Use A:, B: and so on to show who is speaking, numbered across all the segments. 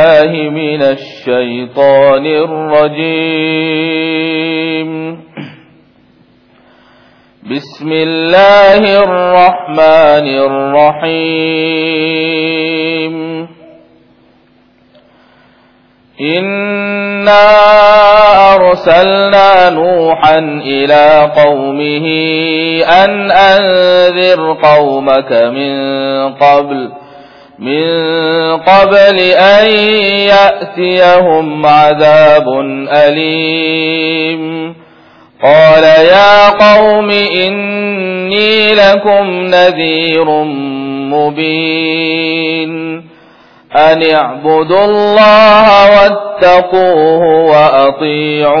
A: بالله من الشيطان الرجيم. بسم الله الرحمن الرحيم. إنا أرسلنا نوحا إلى قومه أن أنذر قومك من قبل من قبل أن يأتيهم عذاب أليم. قال يا قوم إني لكم نذير مبين. أن اعبدوا الله واتقوه وأطيعون.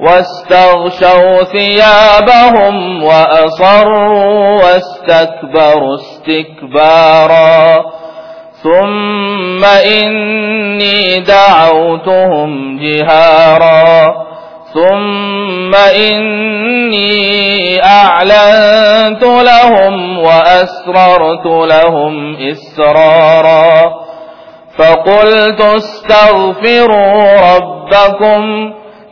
A: واستغشوا ثيابهم وأصروا واستكبروا استكبارا. ثم إني دعوتهم جهارا. ثم إني أعلنت لهم وأسررت لهم إسرارا. فقلت استغفروا ربكم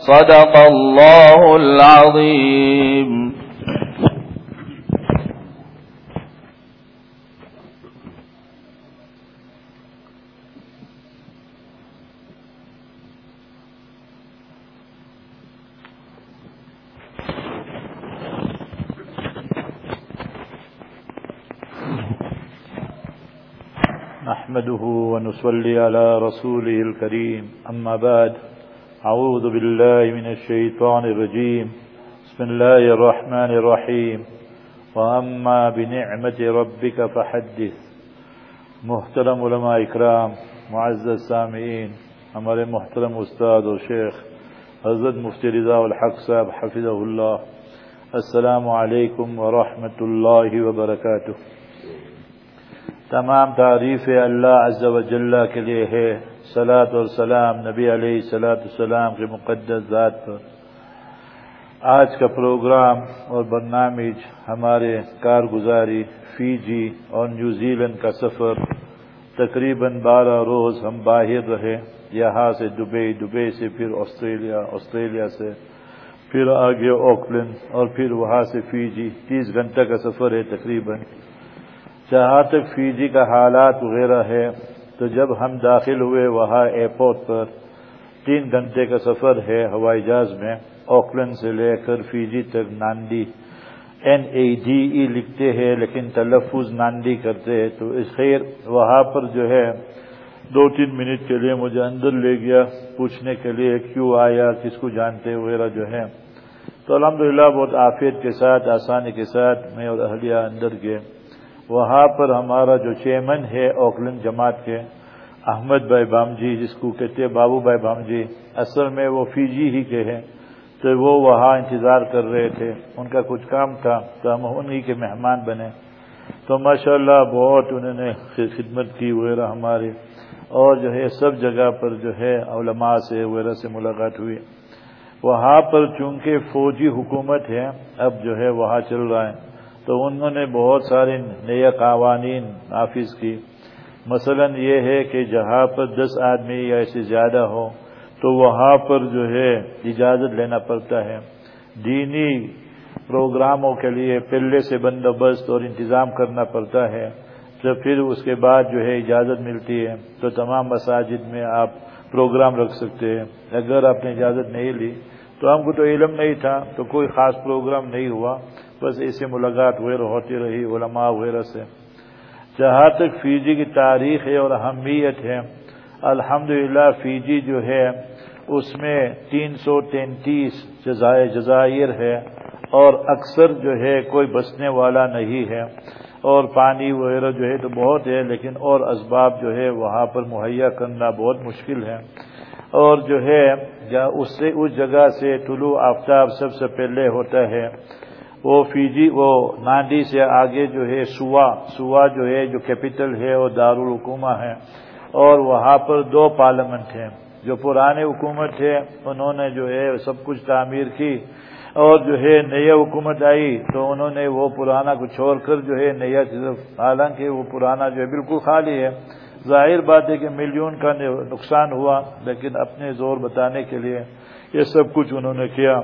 A: صدق الله العظيم.
B: نحمده ونصلي على رسوله الكريم. أما بعد أعوذ بالله من الشيطان الرجيم. بسم الله الرحمن الرحيم. وأما بنعمة ربك فحدث. محترم علماء اکرام، معزز سامعین، ہمارے محترم استاد اور شیخ، حضرت مفتی رضا الحق صاحب حفظہ اللہ. السلام علیکم ورحمۃ اللہ وبرکاتہ. تمام تعریف اللہ عز و جل کے لیے ہے. سلاۃ اور سلام، نبی علیہ سلاۃ السلام کے مقدس ذات پر۔ آج کا پروگرام اور برنامج ہمارے کارگزاری فی جی اور نیوزی لینڈ کا سفر، تقریباً بارہ روز ہم باہر رہے، یہاں سے دبئی دبئی سے پھر آسٹریلیا آسٹریلیا سے پھر آگے اوکلینڈ اور پھر وہاں سے فی جی تیس گھنٹہ کا سفر ہے تقریباً۔ جہاں تک فیجی کا حالات وغیرہ ہے تو جب ہم داخل ہوئے وہاں ایئرپورٹ پر، تین گھنٹے کا سفر ہے ہوائی جہاز میں، آکلینڈ سے لے کر فیجی تک ناندی این اے ڈی ای لکھتے ہیں لیکن تلفظ ناندی کرتے ہیں۔ تو اس خیر وہاں پر جو ہے، دو تین منٹ کے لیے مجھے اندر لے گیا۔ پوچھنے کے لیے کیوں آیا، کس کو جانتے وغیرہ جو ہے تو الحمدللہ بہت عافیت کے ساتھ، آسانی کے ساتھ میں اور اہلیہ اندر گئے۔ وہاں پر ہمارا جو چیئرمین ہے اوکلینڈ جماعت کے، احمد بھائی بام جی جس کو کہتے ہیں بابو بھائی بام جی اصل میں وہ فیجی ہی کے ہیں، تو وہ وہاں انتظار کر رہے تھے۔ ان کا کچھ کام تھا، تو ہم انہی کے مہمان بنے۔ تو ماشاءاللہ بہت انہوں نے خدمت کی وغیرہ ہماری اور جو ہے، سب جگہ پر جو ہے، علماء سے وغیرہ سے ملاقات ہوئی۔ وہاں پر چونکہ فوجی حکومت ہے، اب جو ہے، وہاں چل رہا ہے۔ تو انہوں نے بہت سارے نئے قوانین نافذ کی۔ مثلا یہ ہے کہ جہاں پر دس آدمی یا ایسے زیادہ ہو تو وہاں پر جو ہے اجازت لینا پڑتا ہے۔ دینی پروگراموں کے لیے پہلے سے بندوبست اور انتظام کرنا پڑتا ہے۔ جب پھر اس کے بعد جو ہے اجازت ملتی ہے۔ تو تمام مساجد میں آپ پروگرام رکھ سکتے ہیں۔ اگر آپ نے اجازت نہیں لی، تو ہم کو تو علم نہیں تھا، تو کوئی خاص پروگرام نہیں ہوا۔ بس ایسے ملاقات وغیرہ ہوتی رہی، علماء وغیرہ سے۔ جہاں تک فیجی کی تاریخ ہے اور اہمیت ہے، الحمدللہ فیجی جو ہے، اس میں تین سو تینتیس جزائر ہے اور اکثر جو ہے کوئی بسنے والا نہیں ہے۔ اور پانی وغیرہ جو ہے تو بہت ہے، لیکن اور اسباب جو ہے وہاں پر مہیا کرنا بہت مشکل ہے۔ اور جو ہے اس سے، اس جگہ سے طلوع آفتاب سب سے پہلے ہوتا ہے۔ وہ فیجی، وہ ناندی سے آگے جو ہے سوا سوا جو ہے، جو کیپٹل ہے، وہ دارالحکومہ ہے۔ اور وہاں پر دو پارلیمنٹ ہیں۔ جو پرانے حکومت ہے، انہوں نے جو ہے سب کچھ تعمیر کی۔ اور جو ہے نئی حکومت آئی، تو انہوں نے وہ پرانا کو چھوڑ کر جو ہے نیا حالانکہ وہ پرانا جو ہے بالکل خالی ہے۔ ظاہر بات ہے کہ ملین کا نقصان ہوا، لیکن اپنے زور بتانے کے لیے یہ سب کچھ انہوں نے کیا۔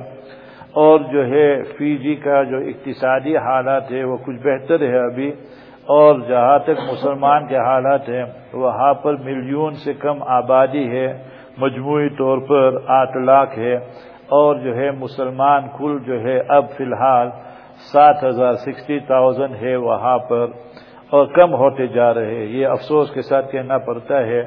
B: اور جو ہے فی جی کا جو اقتصادی حالات ہے وہ کچھ بہتر ہے ابھی، اور جہاں تک مسلمان کے حالات ہیں، وہاں پر ملین سے کم آبادی ہے، مجموعی طور پر آٹھ لاکھ ہے، اور جو ہے مسلمان کل جو ہے اب فی الحال سات ہزار سکسٹی تھاؤزینڈ ہے وہاں پر، اور کم ہوتے جا رہے یہ افسوس کے ساتھ کہنا پڑتا ہے،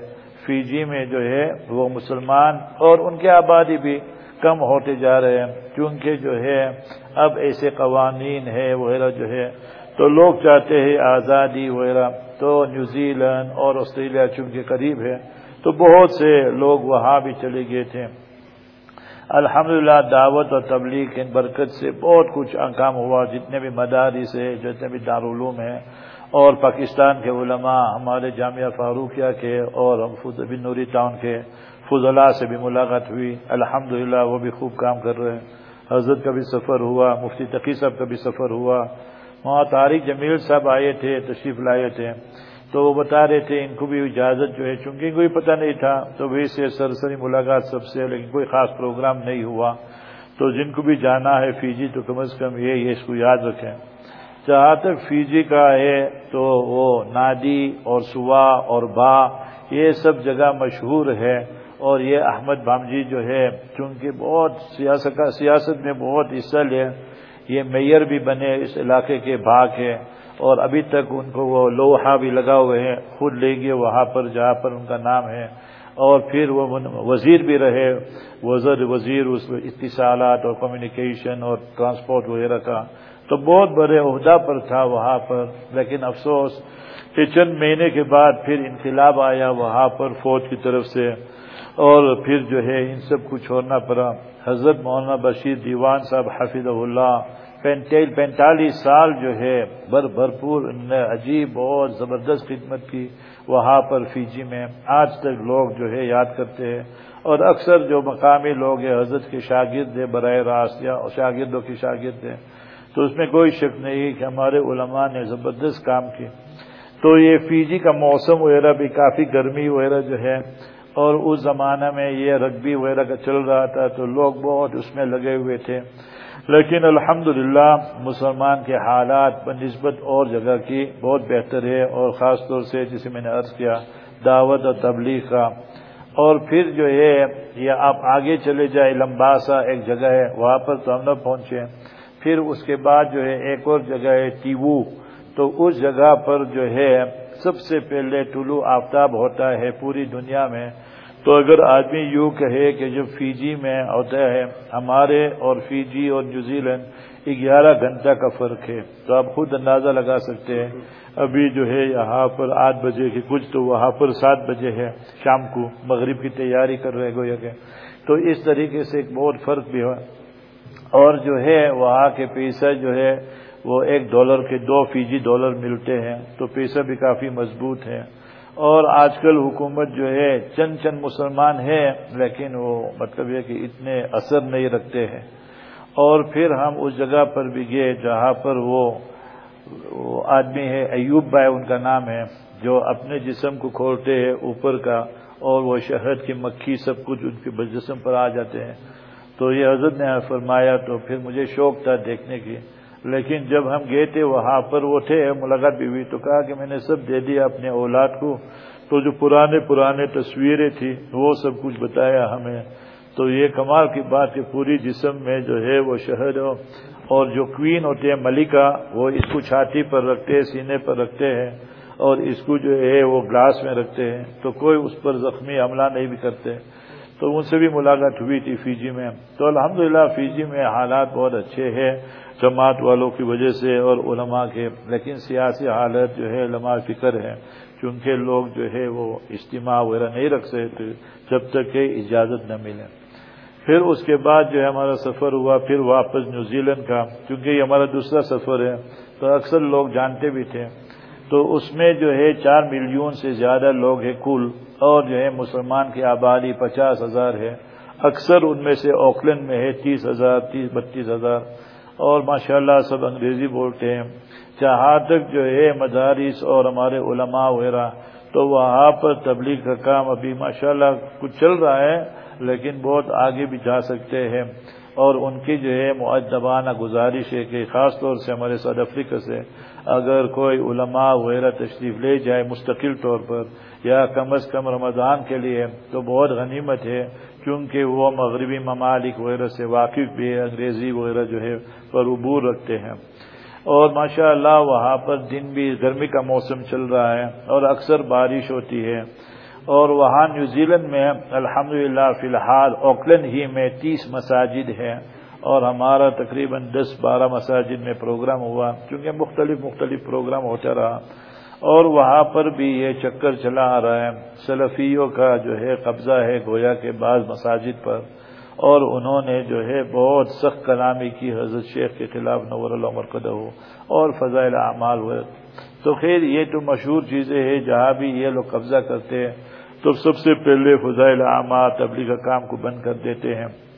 B: فیجی میں جو ہے وہ مسلمان اور ان کی آبادی بھی کم ہوتے جا رہے ہیں کیونکہ جو ہے، اب ایسے قوانین ہے وغیرہ جو ہے۔ تو لوگ چاہتے ہیں آزادی وغیرہ۔ تو نیوزی لینڈ اور آسٹریلیا چونکہ قریب ہے، تو بہت سے لوگ وہاں بھی چلے گئے تھے۔ الحمدللہ دعوت اور تبلیغ ان برکت سے بہت کچھ کام ہوا، جتنے بھی مدارس ہے جتنے بھی دارالعلوم ہیں۔ اور پاکستان کے علماء، ہمارے جامعہ فاروقیہ کے اور بن نوری ٹاؤن کے فضلہ سے بھی ملاقات ہوئی۔ الحمدللہ، وہ بھی خوب کام کر رہے ہیں۔ حضرت کا بھی سفر ہوا، مفتی تقی صاحب کا بھی سفر ہوا۔ وہاں طارق جمیل صاحب آئے تھے، تشریف لائے تھے۔ تو وہ بتا رہے تھے، ان کو بھی اجازت جو ہے، چونکہ کوئی پتہ نہیں تھا، تو ویسے سرسری ملاقات سب سے، لیکن کوئی خاص پروگرام نہیں ہوا۔ تو جن کو بھی جانا ہے فیجی، تو کم از کم یہ یہ اس کو یاد رکھیں۔ جہاں تک فیجی کا ہے، تو وہ نادی اور سوا اور با، یہ سب جگہ مشہور ہے۔ اور یہ احمد بامجی جو ہے، چونکہ بہت سیاست میں بہت حصہ لے، یہ میئر بھی بنے، اس علاقے کے بھاگ ہے اور ابھی تک ان کو وہ لوہا بھی لگا ہوئے ہیں، خود لیں گے وہاں پر، جہاں پر ان کا نام ہے، اور پھر وہ وزیر بھی رہے وزر وزیر اس اتصالات اور کمیونیکیشن اور ٹرانسپورٹ وغیرہ کا۔ تو بہت بڑے عہدہ پر تھا وہاں پر، لیکن افسوس کہ چند مہینے کے بعد پھر انقلاب آیا وہاں پر فوج کی طرف سے۔ اور پھر جو ہے ان سب کو چھوڑنا پڑا۔ حضرت مولانا بشیر دیوان صاحب حفظ اللہ پینتالیس سال جو ہے بھر بھرپور نے عجیب بہت زبردست خدمت کی وہاں پر فیجی میں۔ آج تک لوگ جو ہے یاد کرتے ہیں۔ اور اکثر جو مقامی لوگ ہیں، حضرت کے شاگرد ہیں براہ راست، یا شاگردوں کے شاگرد ہیں۔ تو اس میں کوئی شک نہیں کہ ہمارے علماء نے زبردست کام کی تو یہ فیجی کا موسم وغیرہ بھی کافی گرمی وغیرہ جو ہے اور اس زمانہ میں یہ رگبی وغیرہ کا چل رہا تھا تو لوگ بہت اس میں لگے ہوئے تھے۔ لیکن الحمدللہ مسلمان کے حالات نسبت اور جگہ کی بہت بہتر ہے اور خاص طور سے جسے میں نے عرض کیا، دعوت اور تبلیغ کا۔ اور پھر جو ہے، یہ آپ آگے چلے جائے لمبا سا ایک جگہ ہے، وہاں پر تو ہم نہ پہنچے۔ پھر اس کے بعد جو ہے، ایک اور جگہ ہے ٹیوو تو اس جگہ پر جو ہے، سب سے پہلے طلوع آفتاب ہوتا ہے پوری دنیا میں۔ تو اگر آدمی یوں کہے کہ جو فیجی میں ہوتا ہے، ہمارے اور فیجی اور نیوزی لینڈ گیارہ گھنٹہ کا فرق ہے۔ تو آپ خود اندازہ لگا سکتے ہیں۔ ابھی جو ہے یہاں پر آٹھ بجے کی کچھ تو وہاں پر سات بجے ہے، شام کو مغرب کی تیاری کر رہے گویا کہ۔ تو اس طریقے سے ایک بہت فرق بھی ہوا اور جو ہے وہاں کے پیسہ جو ہے، وہ ایک ڈالر کے دو فیجی ڈالر ملتے ہیں۔ تو پیسہ بھی کافی مضبوط ہے۔ اور آج کل حکومت جو ہے چند چند مسلمان ہے لیکن وہ مطلب یہ کہ اتنے اثر نہیں رکھتے ہیں۔ اور پھر ہم اس جگہ پر بھی گئے جہاں پر وہ آدمی ہے، ایوب بھائی ان کا نام ہے، جو اپنے جسم کو کھولتے ہیں اوپر کا، اور وہ شہد کی مکھی سب کچھ ان کے جسم پر آ جاتے ہیں۔ تو یہ حضرت نے فرمایا تو پھر مجھے شوق تھا دیکھنے کی۔ لیکن جب ہم گئے تھے وہاں پر وہ تھے، ملاقات بھی ہوئی تو کہا کہ میں نے سب دے دیا اپنے اولاد کو۔ تو جو پرانے پرانے تصویریں تھیں، وہ سب کچھ بتایا ہمیں۔ تو یہ کمال کی بات کہ پوری جسم میں جو ہے وہ شہر اور جو کوئین ہوتے ہیں، ملکہ، وہ اس کو چھاتی پر رکھتے ہیں، سینے پر رکھتے ہیں اور اس کو جو ہے وہ گلاس میں رکھتے ہیں۔ تو کوئی اس پر زخمی حملہ نہیں بھی کرتے۔ تو ان سے بھی ملاقات ہوئی تھی فیجی میں۔ تو الحمدللہ فیجی میں حالات بہت اچھے ہیں۔ جماعت والوں کی وجہ سے اور علماء کے، لیکن سیاسی حالت جو ہے، علماء فکر ہے کیونکہ لوگ جو ہے وہ اجتماع وغیرہ نہیں رکھ سکتے جب تک کہ اجازت نہ ملے۔ پھر اس کے بعد جو ہے ہمارا سفر ہوا، پھر واپس نیوزی لینڈ کا کیونکہ یہ ہمارا دوسرا سفر ہے، تو اکثر لوگ جانتے بھی تھے۔ تو اس میں جو ہے چار ملین سے زیادہ لوگ ہیں کل، اور جو ہے مسلمان کی آبادی پچاس ہزار ہے۔ اکثر ان میں سے آکلینڈ میں ہے تیس ہزار، تیس، بتیس ہزار۔ اور ماشاءاللہ سب انگریزی بولتے ہیں۔ جہاں تک جو ہے مدارس اور ہمارے علماء وغیرہ، تو وہاں پر تبلیغ کا کام ابھی ماشاءاللہ کچھ چل رہا ہے، لیکن بہت آگے بھی جا سکتے ہیں۔ اور ان کی جو ہے معدبانہ گزارش ہے کہ خاص طور سے ہمارے ساؤتھ افریقہ سے اگر کوئی علماء وغیرہ تشریف لے جائے مستقل طور پر، یا کم از کم رمضان کے لیے، تو بہت غنیمت ہے کیونکہ وہ مغربی ممالک وغیرہ سے واقف بھی انگریزی وغیرہ جو ہے، پر عبور رکھتے ہیں۔ اور ماشاء اللہ وہاں پر دن بھی گرمی کا موسم چل رہا ہے، اور اکثر بارش ہوتی ہے۔ اور وہاں نیوزی لینڈ میں الحمد للہ فی الحال اوکلینڈ ہی میں تیس مساجد ہیں۔ اور ہمارا تقریباً دس بارہ مساجد میں پروگرام ہوا کیونکہ مختلف مختلف پروگرام ہوتا رہا۔ اور وہاں پر بھی یہ چکر چلا آ رہا ہے۔ سلفیوں کا جو ہے قبضہ ہے گویا کے بعض مساجد پر۔ اور انہوں نے جو ہے بہت سخت کلامی کی، حضرت شیخ کے خلاف نور اللہ مرکدہ ہو اور فضائل اعمال ہوئے۔ تو خیر، یہ تو مشہور چیزیں ہیں، جہاں بھی یہ لوگ قبضہ کرتے ہیں، تو سب سے پہلے فضائل اعمال تبلیغ کا کام کو بند کر دیتے ہیں۔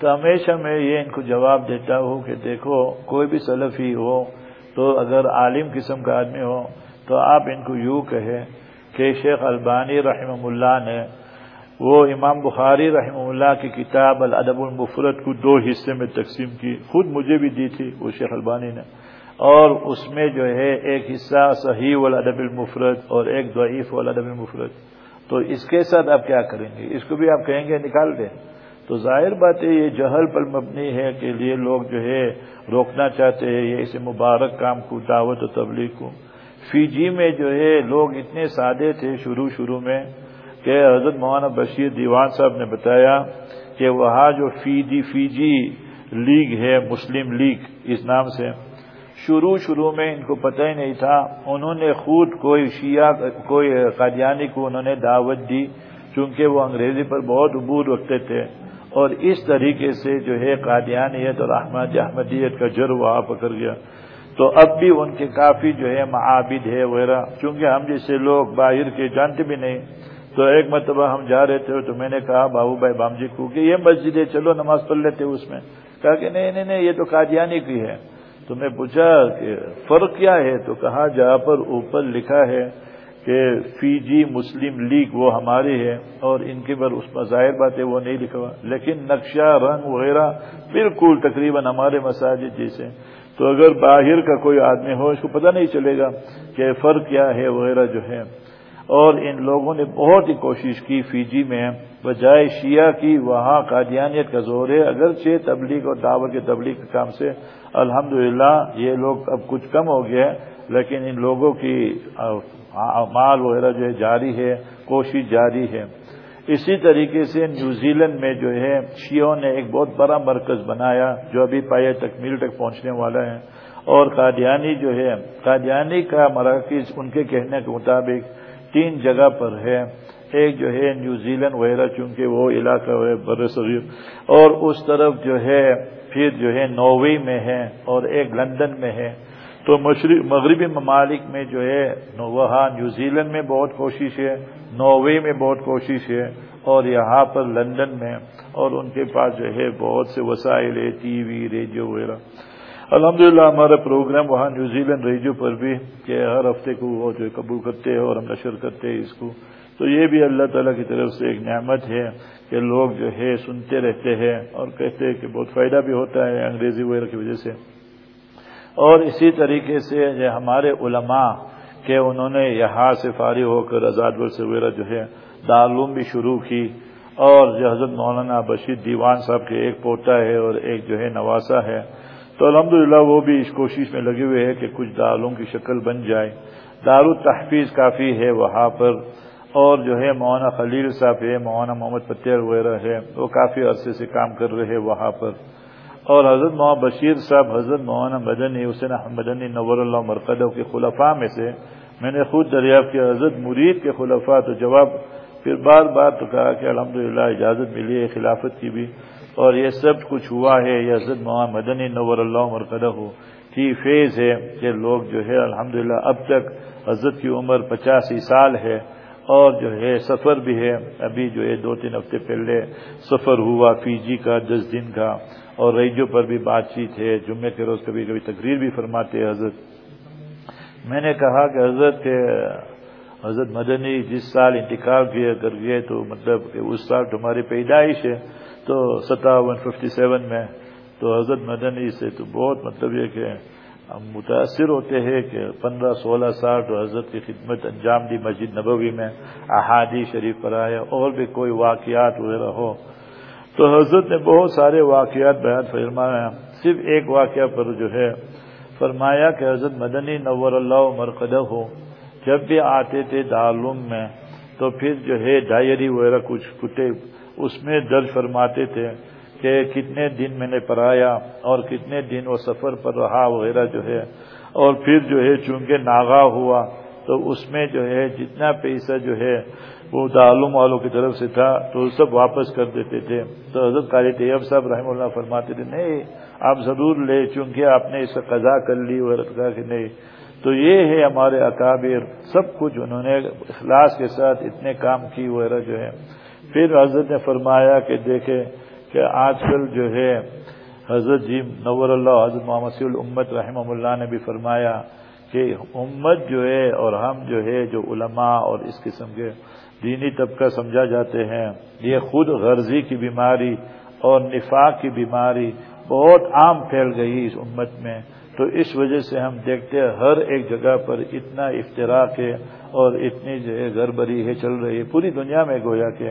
B: تو ہمیشہ میں یہ ان کو جواب دیتا ہوں کہ دیکھو، کوئی بھی سلفی ہو تو اگر عالم قسم کا آدمی ہو تو آپ ان کو یوں کہیں کہ شیخ البانی رحمہ اللہ نے وہ امام بخاری رحمہ اللہ کی کتاب الادب المفرت کو دو حصے میں تقسیم کی۔ خود مجھے بھی دی تھی وہ شیخ البانی نے۔ اور اس میں جو ہے ایک حصہ صحیح والادب المفرت اور ایک ضعیف والادب المفرت تو اس کے ساتھ آپ کیا کریں گے؟ اس کو بھی آپ کہیں گے نکال دیں۔ تو ظاہر بات ہے، یہ جہل پر مبنی ہے کہ لیے لوگ جو ہے روکنا چاہتے ہیں، یہ اسے مبارک کام کو، دعوت و تبلیغ کو۔ فیجی میں جو ہے لوگ اتنے سادے تھے شروع شروع میں کہ حضرت مولانا بشیر دیوان صاحب نے بتایا کہ وہاں جو فیجی فیجی لیگ ہے، مسلم لیگ اس نام سے، شروع شروع میں ان کو پتہ ہی نہیں تھا۔ انہوں نے خود کوئی شیعہ، کوئی قادیانی کو انہوں نے دعوت دی، چونکہ وہ انگریزی پر بہت عبور رکھتے تھے۔ اور اس طریقے سے جو ہے قادیانیت اور احمد احمدیت کا جر وہاں پکڑ گیا۔ تو اب بھی ان کے کافی جو ہے معابد ہے وغیرہ۔ چونکہ ہم جیسے لوگ باہر کے جانتے بھی نہیں، تو ایک مرتبہ ہم جا رہے تھے تو میں نے کہا، بابو بھائی بام جی کو کہ یہ مسجد ہے، چلو نماز پڑھ لیتے اس میں۔ کہا کہ نہیں نہیں نہیں، یہ تو قادیانی کی ہے۔ تو میں پوچھا کہ فرق کیا ہے؟ تو کہا، جہاں پر اوپر لکھا ہے کہ فی جی مسلم لیگ وہ ہماری ہے اور ان کے بر اس ظاہر بات ہے وہ نہیں لکھا ہوا۔ لیکن نقشہ، رنگ وغیرہ بالکل تقریباً ہمارے مساجد جیسے تو اگر باہر کا کوئی آدمی ہو، اس کو پتہ نہیں چلے گا کہ فرق کیا ہے وغیرہ جو ہے۔ اور ان لوگوں نے بہت ہی کوشش کی فیجی میں، بجائے شیعہ کی وہاں قادیانیت کا زور ہے۔ اگرچہ تبلیغ اور دعوت کے تبلیغ کے کام سے الحمدللہ یہ لوگ اب کچھ کم ہو گیا لیکن ان لوگوں کی مال وغیرہ جو ہے جاری ہے، کوشش جاری ہے۔ اسی طریقے سے نیوزی لینڈ میں جو ہے، شیعوں نے ایک بہت بڑا مرکز بنایا جو ابھی پائے تکمیل تک پہنچنے والا ہے۔ اور قادیانی جو ہے، قادیانی کا مراکز ان کے کہنے کے مطابق تین جگہ پر ہے۔ ایک جو ہے نیوزی لینڈ وغیرہ، چونکہ وہ علاقہ ہے بر صغیر۔ اور اس طرف جو ہے، پھر جو ہے نووی میں ہے اور ایک لندن میں ہے۔ تو مغربی ممالک میں جو ہے وہاں نیوزی لینڈ میں بہت کوشش ہے نووے میں بہت کوشش ہے، اور یہاں پر لندن میں، اور ان کے پاس جو ہے بہت سے وسائل ہے، ٹی وی، ریڈیو وغیرہ۔ الحمدللہ، ہمارا پروگرام وہاں نیوزی لینڈ ریڈیو پر بھی، کہ ہر ہفتے کو وہ جو قبول کرتے ہیں اور ہم نشر کرتے ہیں اس کو۔ تو یہ بھی اللہ تعالیٰ کی طرف سے ایک نعمت ہے کہ لوگ جو ہے سنتے رہتے ہیں، اور کہتے ہیں کہ بہت فائدہ بھی ہوتا ہے انگریزی وغیرہ کی وجہ سے۔ اور اسی طریقے سے ہمارے علماء کہ انہوں نے یہاں سے فارغ ہو کر آزاد ورث وغیرہ جو ہے، دارالعلوم بھی شروع کی۔ اور جو حضرت مولانا بشیر دیوان صاحب کے ایک پوتا ہے اور ایک جو ہے نواسا ہے۔ تو الحمدللہ وہ بھی اس کوشش میں لگے ہوئے ہیں کہ کچھ دارالعلوم کی شکل بن جائے۔ دارالتحفیظ کافی ہے وہاں پر۔ اور جو ہے مولانا خلیل صاحب ہے، مولانا محمد پتیر وغیرہ ہے، وہ کافی عرصے سے کام کر رہے ہیں وہاں پر۔ اور حضرت مولانا بشیر صاحب، حضرت مولانا مدنی، حسین مدنی، نور اللہ مرکز کے خلفاء میں سے میں نے خود دریافت کیا، حضرت مرید کے خلفاء تو جواب پھر بار بار تو کہا کہ الحمدللہ اجازت ملی ہے خلافت کی بھی اور یہ سب کچھ ہوا ہے، یہ حضرت مولانا مدنی، نور اللہ مرکز ہو، کی فیض ہے کہ لوگ جو ہے الحمدللہ اب تک حضرت کی عمر پچاسی سال ہے اور جو ہے سفر بھی ہے، ابھی جو ہے دو تین ہفتے پہلے سفر ہوا فی جی کا، دس دن کا۔ اور ریجو پر بھی بات چیت ہے، جمعے کے روز کبھی کبھی تقریر بھی فرماتے حضرت۔ میں نے کہا کہ حضرت کے، حضرت مدنی جس سال انتخاب کیا کر گئے تو مطلب کہ اس سال تمہاری پیدائش ہے، تو ستاون ففٹی سیون میں تو حضرت مدنی سے تو بہت مطلب یہ کہ ہم متاثر ہوتے ہیں کہ پندرہ سولہ سال تو حضرت کی خدمت انجام دی مسجد نبوی میں احادی شریف پر آئے اور بھی کوئی واقعات وغیرہ ہو۔ تو حضرت نے بہت سارے واقعات بیان فرمایا۔ صرف ایک واقعہ پر جو ہے، فرمایا کہ حضرت مدنی نور اللہ مرکدہ ہو جب بھی آتے تھے دارالعلوم میں، تو پھر جو ہے ڈائری وغیرہ کچھ کتے اس میں درج فرماتے تھے کہ کتنے دن میں نے پڑھایا اور کتنے دن وہ سفر پر رہا وغیرہ جو ہے۔ اور پھر جو ہے چونکہ ناغا ہوا، تو اس میں جو ہے جتنا پیسہ جو ہے وہ تعلوم والوں کی طرف سے تھا تو سب واپس کر دیتے تھے۔ تو حضرت قاری طیب صاحب رحم اللہ فرماتے تھے، نہیں، آپ ضرور لے، چونکہ آپ نے اسے قضا کر لی وغیرہ کہا کہ نہیں۔ تو یہ ہے ہمارے اکابر، سب کچھ انہوں نے اخلاص کے ساتھ اتنے کام کی وغیرہ جو ہے پھر حضرت نے فرمایا کہ دیکھے کہ آج کل جو ہے، حضرت جی نور اللہ، حضرت محمد الامت رحمہ اللہ نے بھی فرمایا کہ امت جو ہے اور ہم جو ہے، جو علماء اور اس قسم کے دینی طبقہ سمجھا جاتے ہیں۔ یہ خود غرضی کی بیماری اور نفاق کی بیماری بہت عام پھیل گئی اس امت میں۔ تو اس وجہ سے ہم دیکھتے ہیں ہر ایک جگہ پر اتنا افطراک ہے اور اتنی جو ہے گڑبڑی ہے، چل رہی ہے۔ پوری دنیا میں گویا کہ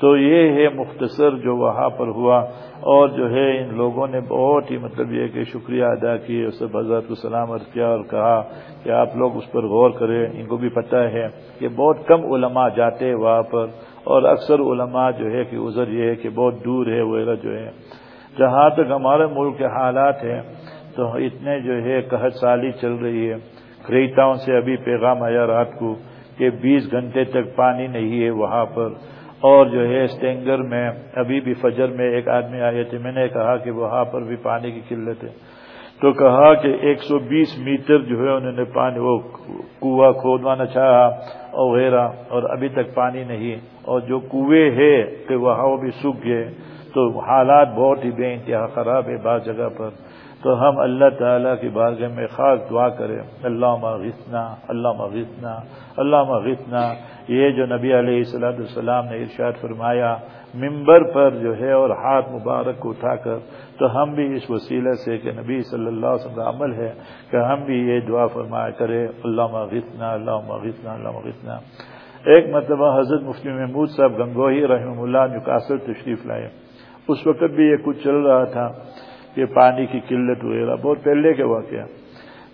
B: تو یہ ہے مختصر جو وہاں پر ہوا اور جو ہے ان لوگوں نے بہت ہی مطلب یہ کہ شکریہ ادا کیے اس حضرت کو سلامت کیا اور کہا کہ آپ لوگ اس پر غور کریں، ان کو بھی پتہ ہے کہ بہت کم علماء جاتے وہاں پر اور اکثر علماء جو ہے کہ ازر یہ ہے کہ بہت دور ہے، وغیرہ جو ہے۔ جہاں تک ہمارے ملک کے حالات ہیں، تو اتنے جو ہے قحط سالی چل رہی ہے۔ کریتاؤں سے ابھی پیغام آیا رات کو کہ بیس گھنٹے تک پانی نہیں ہے وہاں پر۔ اور جو ہے اسٹینگر میں ابھی بھی فجر میں ایک آدمی آئے تھے، میں نے کہا کہ وہاں پر بھی پانی کی قلت ہے۔ تو کہا کہ ایک سو بیس میٹر جو ہے انہوں نے پانی، وہ کنواں کھودوانا چاہا وغیرہ اور ابھی تک پانی نہیں۔ اور جو کنویں ہے کہ وہاں وہ بھی سوکھ گئے، تو حالات بہت ہی بے انتہا خراب ہے بعض جگہ پر۔ تو ہم اللہ تعالیٰ کی بارگاہ میں خاص دعا کریں اللہ مغثنا اللہ مغثنا اللہ مغثنا یہ جو نبی علیہ السلاۃ السلام نے ارشاد فرمایا ممبر پر جو ہے اور ہاتھ مبارک کو اٹھا کر، تو ہم بھی اس وسیلے سے کہ نبی صلی اللہ علیہ وسلم کا عمل ہے کہ ہم بھی یہ دعا فرمایا کرے اللہ مغثنا اللہ مغثنا اللہ مغثنا ایک مرتبہ حضرت مفتی محمود صاحب گنگوہی رحمہ اللہ نکاسر تشریف لائے۔ اس وقت بھی یہ کچھ چل رہا تھا کہ پانی کی قلت وغیرہ، بہت پہلے کے واقعہ۔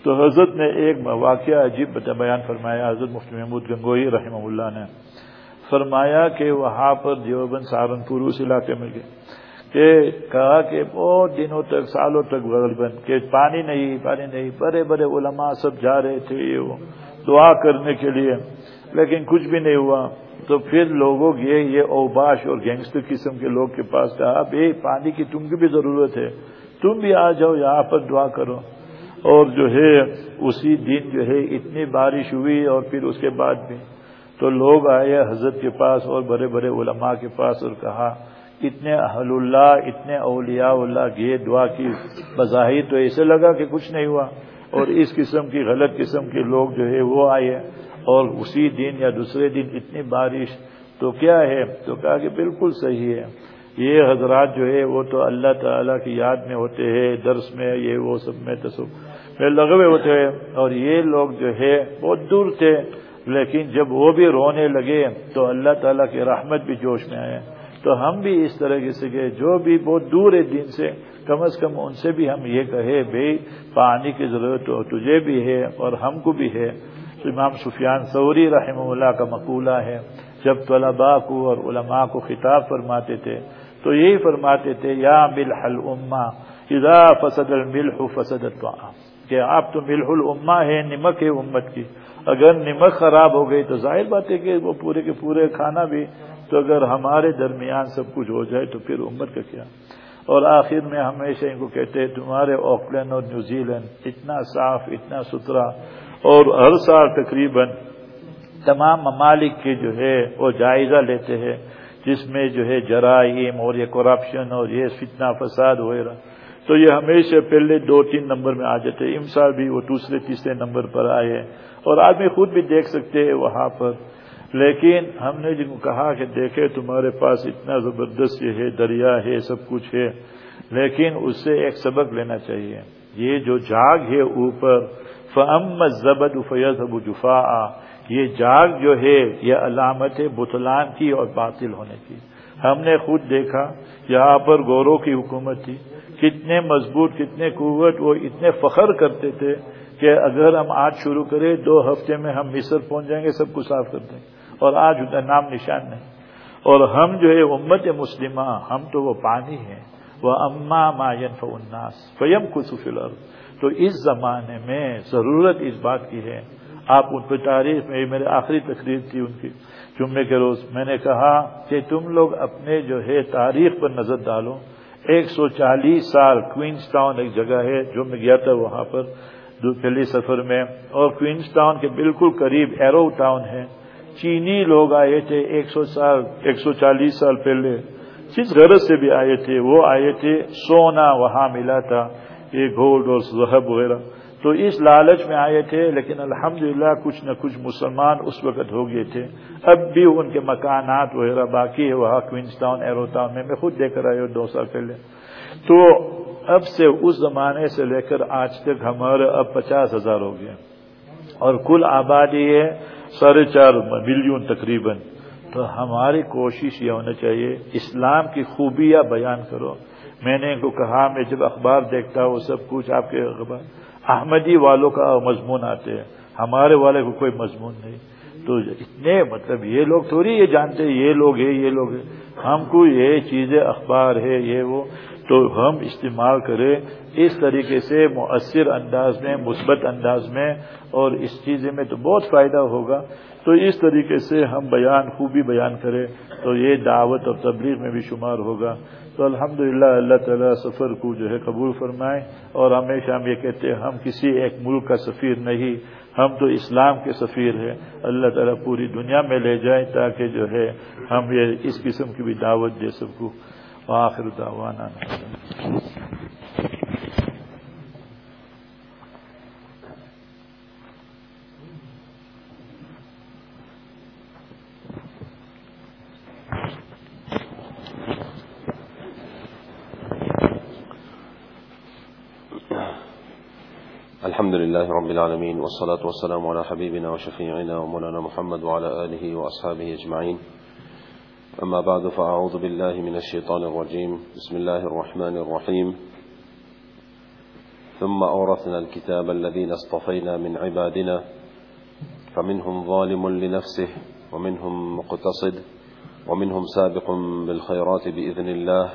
B: تو حضرت نے ایک واقعہ عجیب بیان فرمایا، حضرت مفتی محمود گنگوئی رحمہ اللہ نے فرمایا کہ وہاں پر دیوبند سہارنپور اس علاقے میں گئے کہ کہا کہ بہت دنوں تک، سالوں تک غلبن کہ پانی نہیں پانی نہیں، بڑے بڑے علماء سب جا رہے تھے یہ وہ دعا کرنے کے لیے، لیکن کچھ بھی نہیں ہوا۔ تو پھر لوگوں گئے یہ اوباش اور گینگسٹر قسم کے لوگ کے پاس کہا بھائی پانی کی تم کی بھی ضرورت ہے، تم بھی آ جاؤ، یہاں پر دعا کرو۔ اور جو ہے اسی دن جو ہے اتنی بارش ہوئی اور پھر اس کے بعد بھی تو لوگ آئے حضرت کے پاس اور بڑے بڑے علماء کے پاس اور کہا، اتنے اہل اللہ، اتنے اولیاء اللہ یہ دعا کی بظاہر تو ایسے لگا کہ کچھ نہیں ہوا اور اس قسم کی غلط قسم کے لوگ جو ہے وہ آئے اور اسی دن یا دوسرے دن اتنی بارش تو کیا ہے؟ تو کہا کہ بالکل صحیح ہے۔ یہ حضرات جو ہے وہ تو اللہ تعالیٰ کی یاد میں ہوتے ہیں، درس میں یہ وہ سب میں میں لگے ہوتے اور یہ لوگ جو ہے بہت دور تھے، لیکن جب وہ بھی رونے لگے تو اللہ تعالیٰ کی رحمت بھی جوش میں آئے تو ہم بھی اس طرح کے سکے جو بھی بہت دور ہے دن سے، کم از کم ان سے بھی ہم یہ کہے بھائی پانی کی ضرورت تو تجھے بھی ہے اور ہم کو بھی ہے۔ امام سفیان سوری رحمہ اللہ کا مقولہ ہے، جب طلباء کو اور علماء کو خطاب فرماتے تھے، تو یہی فرماتے تھے، یا ملح اما اذا فسد الملح فسد الطعام. کہ آپ تو ملح الما ہے نمک ہے امت کی۔ اگر نمک خراب ہو گئی تو ظاہر بات ہے کہ وہ پورے کے پورے کھانا بھی، تو اگر ہمارے درمیان سب کچھ ہو جائے تو پھر امت کا کیا؟ اور آخر میں ہمیشہ ان کو کہتے ہیں، تمہارے آکلینڈ اور نیوزی لینڈ اتنا صاف، اتنا ستھرا اور ہر سال تقریباً تمام ممالک کے جو ہے وہ جائزہ لیتے ہیں، جس میں جو ہے جرائم اور یہ کرپشن اور یہ فتنہ فساد وغیرہ تو یہ ہمیشہ پہلے دو تین نمبر میں آ جاتے امسال بھی وہ دوسرے، تیسرے نمبر پر آئے اور آدمی خود بھی دیکھ سکتے ہیں وہاں پر۔ لیکن ہم نے جن کو کہا کہ دیکھے تمہارے پاس اتنا زبردست یہ ہے، دریا ہے، سب کچھ ہے۔ لیکن اس سے ایک سبق لینا چاہیے۔ یہ جو جاگ ہے اوپر فم زبد فیض ابو جفا یہ جاگ جو ہے، یہ علامت بتلان کی اور باطل ہونے کی۔ ہم نے خود دیکھا، یہاں پر گورو کی حکومت تھی۔ کتنے مضبوط، کتنے قوت، وہ اتنے فخر کرتے تھے کہ اگر ہم آج شروع کریں، دو ہفتے میں ہم مصر پہنچ جائیں گے، سب کو صاف کر دیں۔ گے اور آج ان کا نام نشان نہیں۔ اور ہم جو ہے، امت مسلمہ، ہم تو وہ پانی ہیں۔ وہ اما ما اناس فیم خصوصی تو اس زمانے میں ضرورت اس بات کی ہے۔ آپ ان پہ تاریخ میں میرے آخری تقریر تھی ان کی۔ جمعے کے روز میں نے کہا کہ تم لوگ اپنے جو ہے تاریخ پر نظر ڈالو۔ ایک سو چالیس سال کوئنس ٹاؤن ایک جگہ ہے جو میں گیا تھا وہاں پر پہلی سفر میں اور کوئنس ٹاؤن کے بالکل قریب ایرو ٹاؤن ہے۔ چینی لوگ آئے تھے ایک سو سال، ایک سو چالیس سال پہلے۔ جس غرض سے بھی آئے تھے، وہ آئے تھے سونا وہاں ملا تھا، یہ گولڈ اور زہب وغیرہ۔ تو اس لالچ میں آئے تھے، لیکن الحمدللہ کچھ نہ کچھ مسلمان اس وقت ہو گئے تھے۔ اب بھی ان کے مکانات وغیرہ باقی ہے، وہاں کوئنس ٹاؤن ایرو ٹاؤن میں میں خود دیکھ کر ہوں دو سال پہلے۔ تو اب سے اس زمانے سے لے کر آج تک ہمارے اب پچاس ہزار ہو گئے۔ اور کل آبادی ہے ساڑھے چار ملین تقریباً۔ تو ہماری کوشش یہ ہونا چاہیے، اسلام کی خوبیاں بیان کرو۔ میں نے ان کو کہا، میں جب اخبار دیکھتا ہوں، سب کچھ آپ کے اخبار احمدی والوں کا مضمون آتے ہیں۔ ہمارے والے کو کوئی مضمون نہیں۔ تو اتنے مطلب یہ لوگ تھوڑی یہ جانتے ہیں، یہ لوگ ہیں، یہ لوگ ہیں۔ ہم کو یہ چیزیں اخبار ہے، یہ وہ۔ تو ہم استعمال کریں اس طریقے سے مؤثر انداز میں، مثبت انداز میں، اور اس چیزیں میں تو بہت فائدہ ہوگا۔ تو اس طریقے سے ہم بیان، خوبی بیان کریں۔ تو یہ دعوت اور تبلیغ میں بھی شمار ہوگا۔ تو الحمدللہ اللہ تعالیٰ سفر کو جو ہے قبول فرمائے اور ہمیشہ ہم یہ کہتے ہیں ہم کسی ایک ملک کا سفیر نہیں، ہم تو اسلام کے سفیر ہیں۔ اللہ تعالیٰ پوری دنیا میں لے جائیں تاکہ جو ہے ہم یہ اس قسم کی بھی دعوت دے سب کو آخر دعوانا۔
C: الحمد لله رب العالمين والصلاة والسلام على حبيبنا وشفيعنا ومولانا محمد وعلى آله وأصحابه أجمعين. أما بعد فأعوذ بالله من الشيطان الرجيم. بسم الله الرحمن الرحيم. ثم أورثنا الكتاب الذين اصطفينا من عبادنا فمنهم ظالم لنفسه ومنهم مقتصد ومنهم سابق بالخيرات بإذن الله.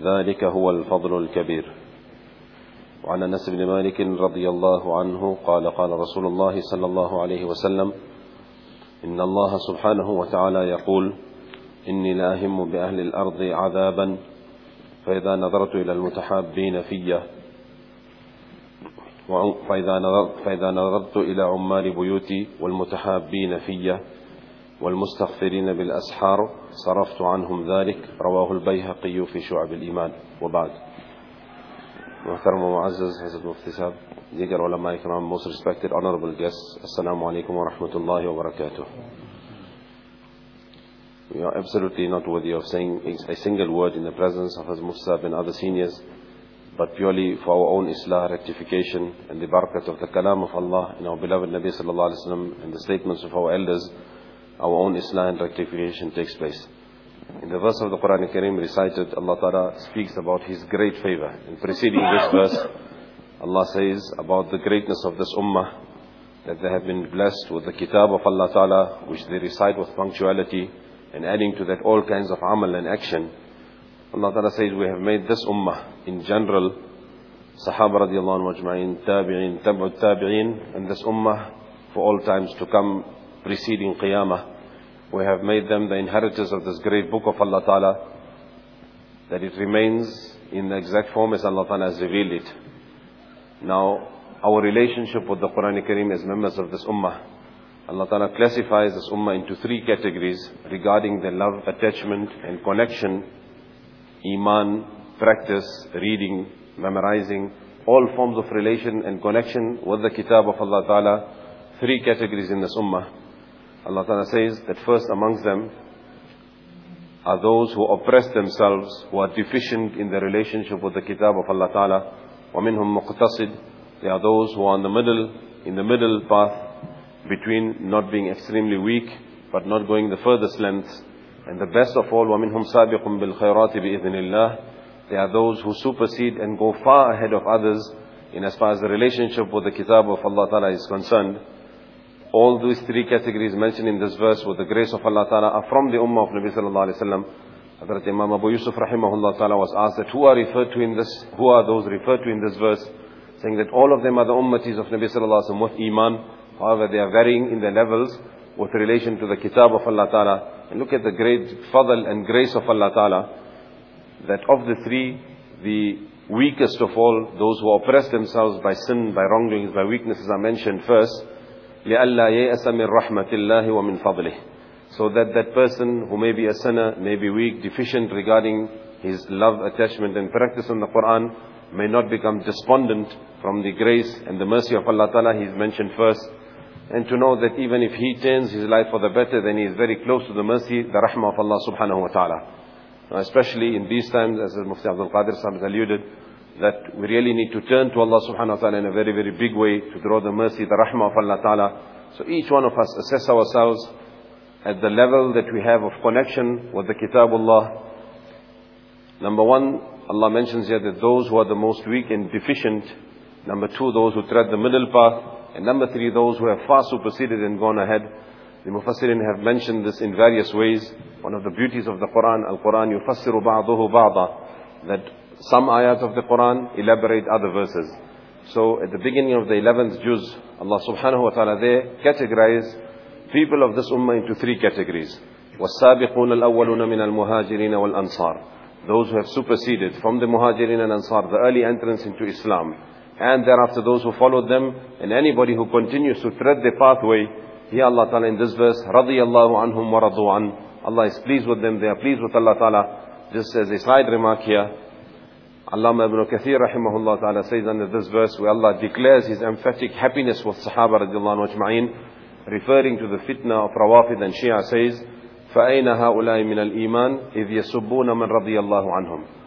C: ذلك هو الفضل الكبير. وعن أنس بن مالك رضي الله عنه قال قال رسول الله صلى الله عليه وسلم إن الله سبحانه وتعالى يقول إني لأهم بأهل الأرض عذابا فإذا نظرت إلى المتحابين فيه فإذا نظرت, فإذا نظرت إلى عمال بيوتي والمتحابين فيه والمستغفرين بالأسحار صرفت عنهم ذلك رواه البيهقي في شعب الإيمان. وبعد. Muhtaram Mu'azzaz, Hazrat Mufti Ulama Ikram, most respected honorable guests, Assalamu alaikum wa rahmatullahi wa barakatuh. We are absolutely not worthy of saying a single word in the presence of Hazrat Mufti and other seniors, but purely for our own islah, rectification, and the barakat of the kalam of Allah and our beloved Nabi sallallahu alaihi wasallam and the statements of our elders, our own islah and rectification takes place. In the verse of the Quran Kareem recited, Allah Ta'ala speaks about His great favor. In preceding this verse, Allah says about the greatness of this ummah, that they have been blessed with the kitab of Allah Ta'ala, which they recite with punctuality, and adding to that all kinds of amal and action. Allah Ta'ala says, we have made this ummah in general, Sahaba radiallahu anhu ajma'in, tabi'in, tabu'ut tabi'in, and this ummah for all times to come preceding qiyamah, we have made them the inheritors of this great book of Allah Ta'ala, that it remains in the exact form as Allah Ta'ala has revealed it. Now, our relationship with the Quran Kareem as members of this ummah, Allah Ta'ala classifies this ummah into three categories regarding the love, attachment and connection, iman, practice, reading, memorizing, all forms of relation and connection with the kitab of Allah Ta'ala, three categories in this ummah. Allah Ta'ala says that first amongst them are those who oppress themselves, who are deficient in their relationship with the kitab of Allah Ta'ala. وَمِنْهُمْ مُقْتَصِدْ They are those who are in the middle, in the middle path between not being extremely weak, but not going the furthest lengths. And the best of all, وَمِنْهُمْ سَابِقٌ بِالْخَيْرَاتِ بِإِذْنِ اللَّهِ They are those who supersede and go far ahead of others in as far as the relationship with the kitab of Allah Ta'ala is concerned. All these three categories mentioned in this verse with the grace of Allah Ta'ala are from the Ummah of Nabi Sallallahu Alaihi Wasallam. Hazrat Imam Abu Yusuf Rahimahullah Ta'ala was asked that who are referred to in this, who are those referred to in this verse, saying that all of them are the Ummatis of Nabi Sallallahu Alaihi Wasallam with Iman. However, they are varying in their levels with relation to the Kitab of Allah Ta'ala. And look at the great fadl and grace of Allah Ta'ala, that of the three, the weakest of all, those who oppress themselves by sin, by wrongdoings, by weaknesses are mentioned first. لِأَلَّا يَيْأَسَ مِنْ رَحْمَةِ اللَّهِ وَمِنْ فَضْلِهِ So that that person who may be a sinner, may be weak, deficient regarding his love, attachment and practice on the Quran, may not become despondent from the grace and the mercy of Allah Ta'ala, he is mentioned first. And to know that even if he turns his life for the better, then he is very close to the mercy, the rahmah of Allah Subhanahu Wa Ta'ala. Especially in these times, as Mufti Abdul Qadir Sahib alluded, that we really need to turn to Allah subhanahu wa ta'ala in a very, very big way to draw the mercy, the rahmah of Allah ta'ala. So each one of us assess ourselves at the level that we have of connection with the kitabullah. Number one, Allah mentions here that those who are the most weak and deficient. Number two, those who tread the middle path. And number three, those who have far superseded and gone ahead. The Mufassirin have mentioned this in various ways. One of the beauties of the Quran, Al-Quran, يُفَسِّرُ بَعْضُهُ بَعْضًا That some ayat of the Quran elaborate other verses. So at the beginning of the 11th juz, Allah subhanahu wa ta'ala there categorized people of this ummah into three categories. وَالسَّابِقُونَ الْأَوَّلُونَ مِنَ الْمُهَاجِرِينَ وَالْأَنصَارِ Those who have superseded from the muhajirin and ansar, the early entrance into Islam. And thereafter those who followed them, and anybody who continues to tread the pathway, here Allah Ta'ala in this verse, رَضِيَ اللَّهُ عَنْهُمْ وَرَضُوا عَنْ Allah is pleased with them, they are pleased with Allah Ta'ala. Just as a side remark here, Allama ibn Kathir rahimahullah ta'ala says under this verse where Allah declares His emphatic happiness with Sahaba radiallahu anhu ajma'in, referring to the fitna of Rawafid and Shia says, فَأَيْنَ هَؤُلَاءِ مِنَ الْإِيمَانِ إِذْ يَسُبُّونَ مَنْ رَضِيَ اللَّهُ عَنْهُمْ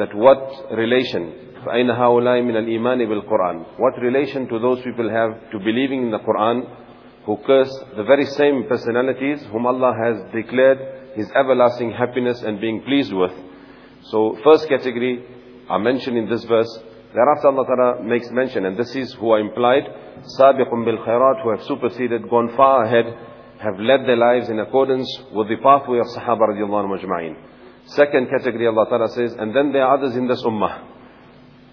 C: that what relation, فَأَيْنَ هَؤُلَاءِ مِنَ الْإِيمَانِ بِالْقُرْآنِ What relation do those people have to believing in the Quran who curse the very same personalities whom Allah has declared His everlasting happiness and being pleased with. So first category are mentioned in this verse. Thereafter Allah Ta'ala makes mention, and this is who are implied, سَابِقٌ بِالْخَيْرَاتِ who have superseded, gone far ahead, have led their lives in accordance with the pathway of Sahaba radiallahu anhu majma'in. Second category Allah Ta'ala says, and then there are others in this ummah.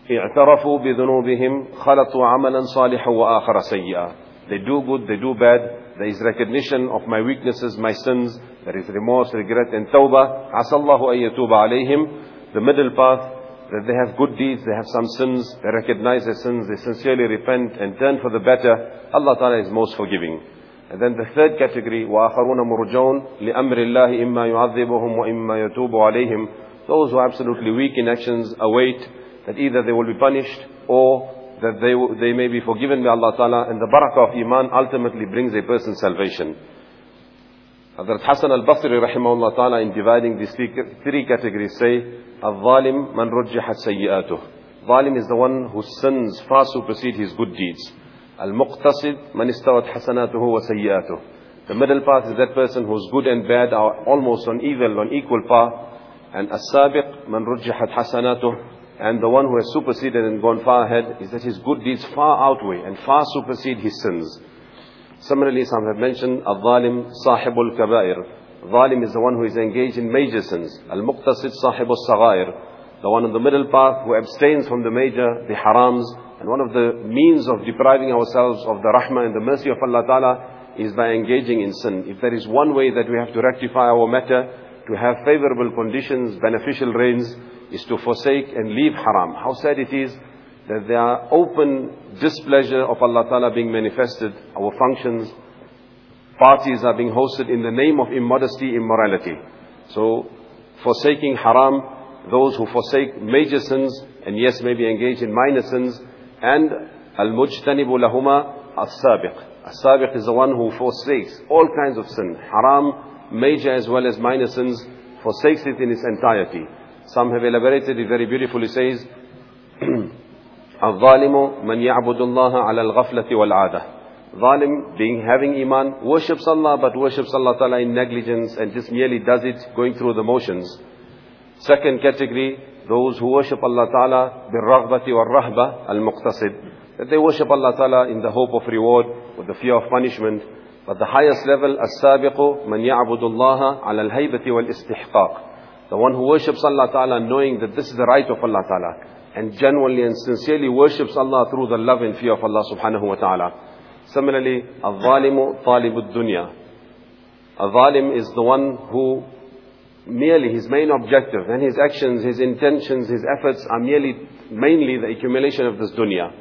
C: اعترفوا بذنوبهم خلطوا عملا صالحا وآخر سيئا They do good, they do bad. There is recognition of my weaknesses, my sins. There is remorse, regret and tawbah. عسى الله أن يتوب عليهم. The middle path, that they have good deeds, they have some sins, they recognize their sins, they sincerely repent and turn for the better. Allah Ta'ala is most forgiving. And then the third category, وَآخَرُونَ مُرْجَوْنَ لِأَمْرِ اللَّهِ إِمَّا يُعَذِّبُهُمْ وَإِمَّا يَتُوبُ عَلَيْهِمْ Those who are absolutely weak in actions await that either they will be punished or that they, they may be forgiven by Allah Ta'ala and the barakah of Iman ultimately brings a person's salvation. Hazrat Hassan al-Basri rahimahullah ta'ala in dividing these three, three categories say, Al-Zalim man rujjihat sayyi'atuh. Zalim is the one whose sins far supersede his good deeds. Al-Muqtasid man istawat hasanatuhu wa. The middle path is that person whose good and bad are almost on evil, on equal par. And As-Sabiq man rujjihat hasanatuh and the one who has superseded and gone far ahead is that his good deeds far outweigh and far supersede his sins. Similarly, some have mentioned Al-Zalim Sahibul Kabair. Zalim is the one who is engaged in major sins. Al-Muqtasid Sahibul Saghair. The one on the middle path who abstains from the major, the harams. And one of the means of depriving ourselves of the rahmah and the mercy of Allah Ta'ala is by engaging in sin. If there is one way that we have to rectify our matter, to have favorable conditions, beneficial rains, is to forsake and leave haram. How sad it is that there are open displeasure of Allah Ta'ala being manifested, our functions, parties are being hosted in the name of immodesty, immorality. So, forsaking haram, those who forsake major sins, and yes, maybe engage in minor sins, and al-mujtanibu lahuma as-sabiq. As-sabiq is the one who forsakes all kinds of sin, haram, major as well as minor sins, forsakes it in its entirety. Some have elaborated it very beautifully, says, الظالم من يعبد الله على الغفلة والعادة Zalim, being having iman, worships Allah but worships Allah Ta'ala in negligence and just merely does it going through the motions. Second category, those who worship Allah Ta'ala بالرغبة والرهبة المقتصد. That they worship Allah Ta'ala in the hope of reward, with the fear of punishment. But the highest level, السابق من يعبد الله على الهيبة والاستحقاق. The one who worships Allah Ta'ala knowing that this is the right of Allah Ta'ala. And genuinely and sincerely worships Allah through the love and fear of Allah Subhanahu Wa Ta'ala. Similarly, الظالم طالب الدنيا. A zalim is the one who merely his main objective and his actions, his intentions, his efforts are merely mainly the accumulation of this dunya.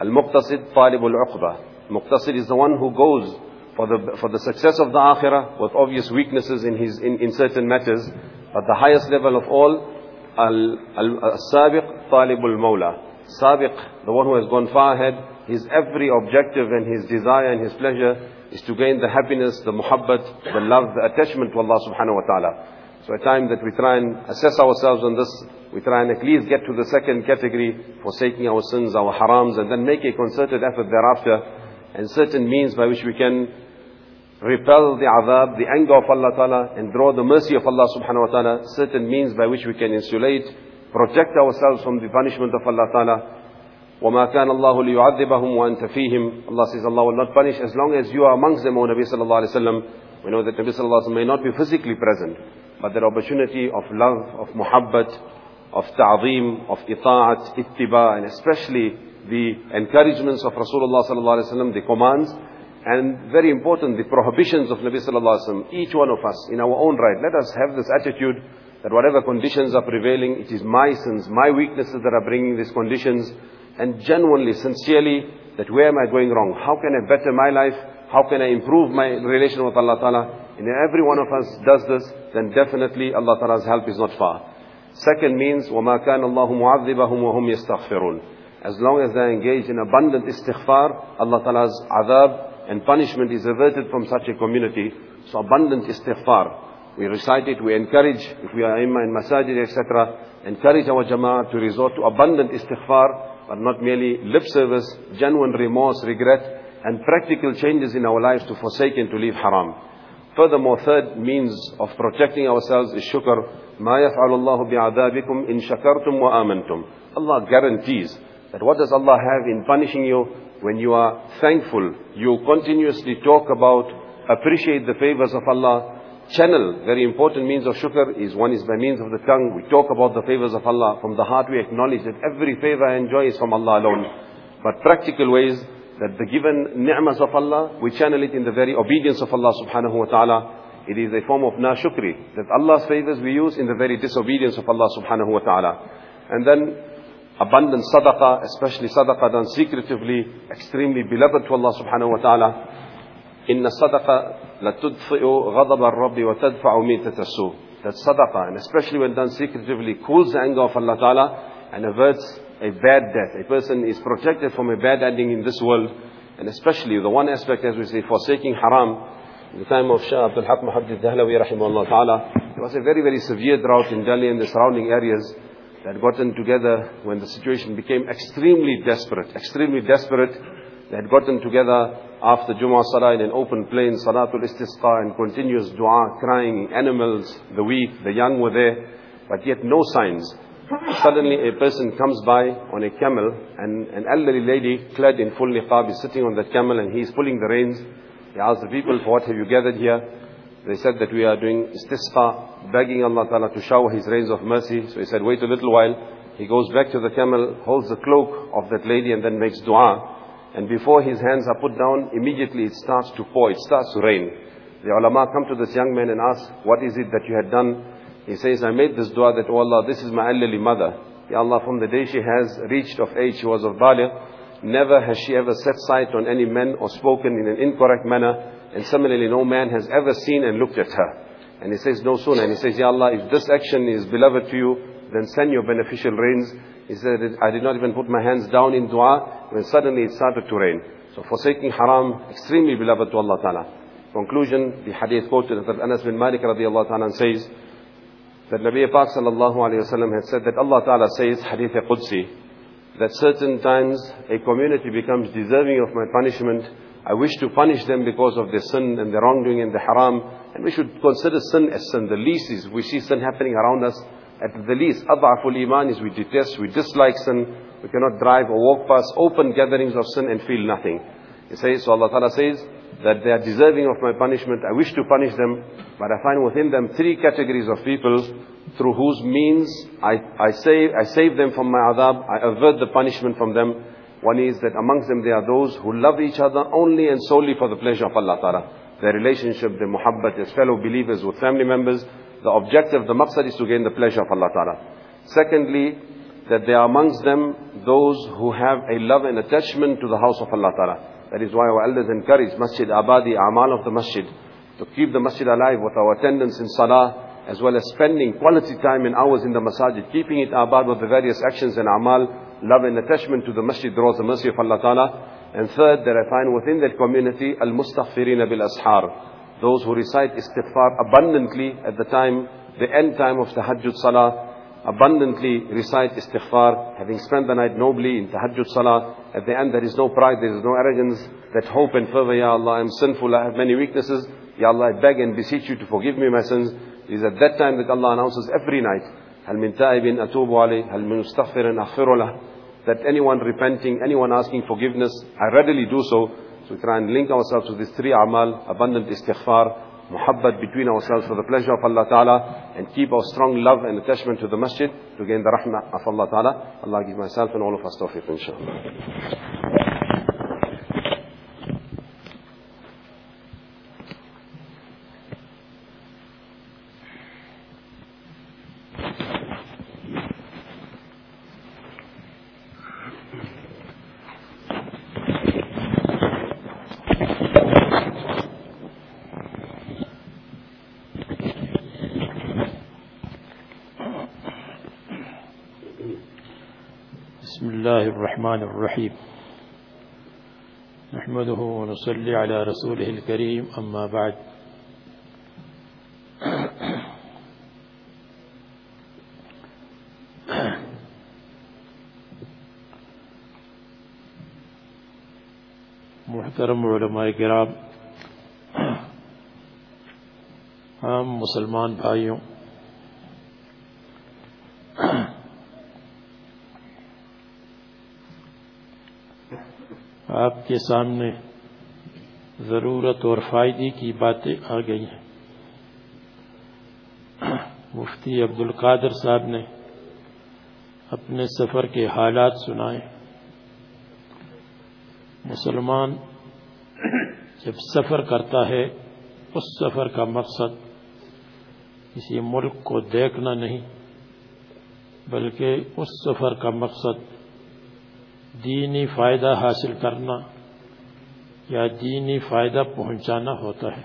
C: Al-Muqtasid طالب العقبة. Muqtasid is the one who goes for the, for the success of the akhirah with obvious weaknesses in, his, in, in certain matters but the highest level of all, Al-Sabiq Talibul Mawla. Sabiq, the one who has gone far ahead, his every objective and his desire and his pleasure is to gain the happiness, the muhabbat, the love, the attachment to Allah subhanahu wa ta'ala. So at times that we try and assess ourselves on this, we try and at least get to the second category, forsaking our sins, our harams, and then make a concerted effort thereafter, and certain means by which we can repel the azab, the anger of Allah Ta'ala, and draw the mercy of Allah Subhanahu Wa Ta'ala, certain means by which we can insulate, protect ourselves from the punishment of Allah Ta'ala. وَمَا كَانَ اللَّهُ لِيُعَذِّبَهُمْ وَأَنْتَ فِيهِمْ Allah says Allah will not punish as long as you are amongst them, O Nabi Sallallahu Alaihi Wasallam. We know that Nabi Sallallahu Alaihi Wasallam may not be physically present, but that opportunity of love, of muhabbat, of ta'zeem, of ita'at, ittiba, and especially the encouragements of Rasulullah Sallallahu Alaihi Wasallam, the commands, and very important, the prohibitions of Nabi Sallallahu Alaihi Wasallam, each one of us in our own right, let us have this attitude that whatever conditions are prevailing, it is my sins, my weaknesses that are bringing these conditions, and genuinely, sincerely, that where am I going wrong? How can I better my life? How can I improve my relation with Allah Ta'ala? And if every one of us does this, then definitely Allah Ta'ala's help is not far. Second means, وَمَا كَانَ اللَّهُ مُعَذِّبَهُمْ وَهُمْ يَسْتَغْفِرُونَ As long as they engage in abundant istighfar, Allah Ta'ala's adab and punishment is averted from such a community. So abundant istighfar. we recite it, we encourage, if we are imam in masajid, etc., encourage our jama'ah to resort to abundant istighfar, but not merely lip service, genuine remorse, regret, and practical changes in our lives to forsake and to leave haram. Furthermore, third means of protecting ourselves is shukr. ما يفعل الله بعذابكم إن شكرتم وآمنتم. Allah guarantees that what does Allah have in punishing you when you are thankful, you continuously talk about, appreciate the favors of Allah, channel, very important means of shukr is one is by means of the tongue. We talk about the favors of Allah. From the heart we acknowledge that every favor I enjoy is from Allah alone. But practical ways that the given ni'mas of Allah, we channel it in the very obedience of Allah subhanahu wa ta'ala. It is a form of na shukri. That Allah's favors we use in the very disobedience of Allah subhanahu wa ta'ala. And then abundant sadaqah, especially sadaqah done secretively, extremely beloved to Allah subhanahu wa ta'ala. إن الصدقة لتدفئ غضب الرب وتدفع ميتة السوء. That sadaqah, and especially when done secretively, cools the anger of Allah Ta'ala and averts a bad death. A person is protected from a bad ending in this world. And especially the one aspect, as we say, forsaking haram. In the time of Shah Abdul Haq Muhaddith Dahlawi rahimahullah ta'ala, there was a very, very severe drought in Delhi and the surrounding areas that gotten together when the situation became extremely desperate, extremely desperate. They had gotten together after Jummah Salah in an open plain, Salatul Istisqa and continuous dua, crying, animals, the weak, the young were there, but yet no signs. Suddenly a person comes by on a camel and an elderly lady clad in full niqab is sitting on that camel and he is pulling the reins. He asks the people, for what have you gathered here? They said that we are doing istisqa, begging Allah Ta'ala to shower His rains of mercy. So he said, wait a little while. He goes back to the camel, holds the cloak of that lady and then makes dua. And before his hands are put down, immediately it starts to pour, it starts to rain. The ulama come to this young man and ask, what is it that you had done? He says, I made this dua that, oh Allah, this is my elderly mother. Ya Allah, from the day she has reached of age, she was of baligh, never has she ever set sight on any man or spoken in an incorrect manner. And similarly, no man has ever seen and looked at her. And he says, no sooner. And he says, Ya Allah, if this action is beloved to you, then send your beneficial rains. He said, I did not even put my hands down in dua when suddenly it started to rain. So forsaking haram, extremely beloved to Allah Ta'ala. Conclusion, the hadith quoted that Anas bin Malik radiallahu ta'ala says, that Nabi Pak sallallahu alayhi wa had said that Allah Ta'ala says, hadith Qudsi, that certain times a community becomes deserving of my punishment. I wish to punish them because of their sin and their wrongdoing and the haram. And we should consider sin as sin. The least is we see sin happening around us. At the least, adhaful iman is we detest, we dislike sin. We cannot drive or walk past open gatherings of sin and feel nothing. He says, so Allah Ta'ala says that they are deserving of my punishment. I wish to punish them, but I find within them three categories of people through whose means I, I, save, I save them from my adab, I avert the punishment from them. One is that amongst them there are those who love each other only and solely for the pleasure of Allah Ta'ala. Their relationship, their muhabbat as fellow believers with family members, the objective, of the maqsad is to gain the pleasure of Allah Ta'ala. Secondly, that there are amongst them those who have a love and attachment to the house of Allah Ta'ala. That is why our elders encourage Masjid Abadi, Amal of the Masjid, to keep the Masjid alive with our attendance in Salah, as well as spending quality time and hours in the Masajid, keeping it abad with the various actions and Amal, love and attachment to the Masjid draws the mercy of Allah Ta'ala. And third, that I find within that community, Al-Mustaghfirina bil-Ashar, those who recite istighfar abundantly at the time, the end time of tahajjud salah, abundantly recite istighfar, having spent the night nobly in tahajjud salah. At the end there is no pride, there is no arrogance, that hope and fervor, Ya Allah, I am sinful, I have many weaknesses. Ya Allah, I beg and beseech you to forgive me my sins. It is at that time that Allah announces every night, هل من تائب أتوب عليه هل من مستغفر أغفر له that anyone repenting, anyone asking forgiveness, I readily do so. So we try and link ourselves to these three amal, abundant istighfar, muhabbat between ourselves for the pleasure of Allah Ta'ala, and keep our strong love and attachment to the masjid to gain the rahmah of Allah Ta'ala. Allah give myself and all of us tawfiq inshallah.
B: الرحمن الرحيم. نحمده ونصلي على رسوله الكريم أما بعد.
D: محترم علماء الكرام ہم مسلمان بھائیوں آپ کے سامنے ضرورت اور فائدے کی باتیں آ گئی ہیں۔ مفتی عبد القادر صاحب نے اپنے سفر کے حالات سنائے۔ مسلمان جب سفر کرتا ہے، اس سفر کا مقصد کسی ملک کو دیکھنا نہیں، بلکہ اس سفر کا مقصد دینی فائدہ حاصل کرنا یا دینی فائدہ پہنچانا ہوتا ہے۔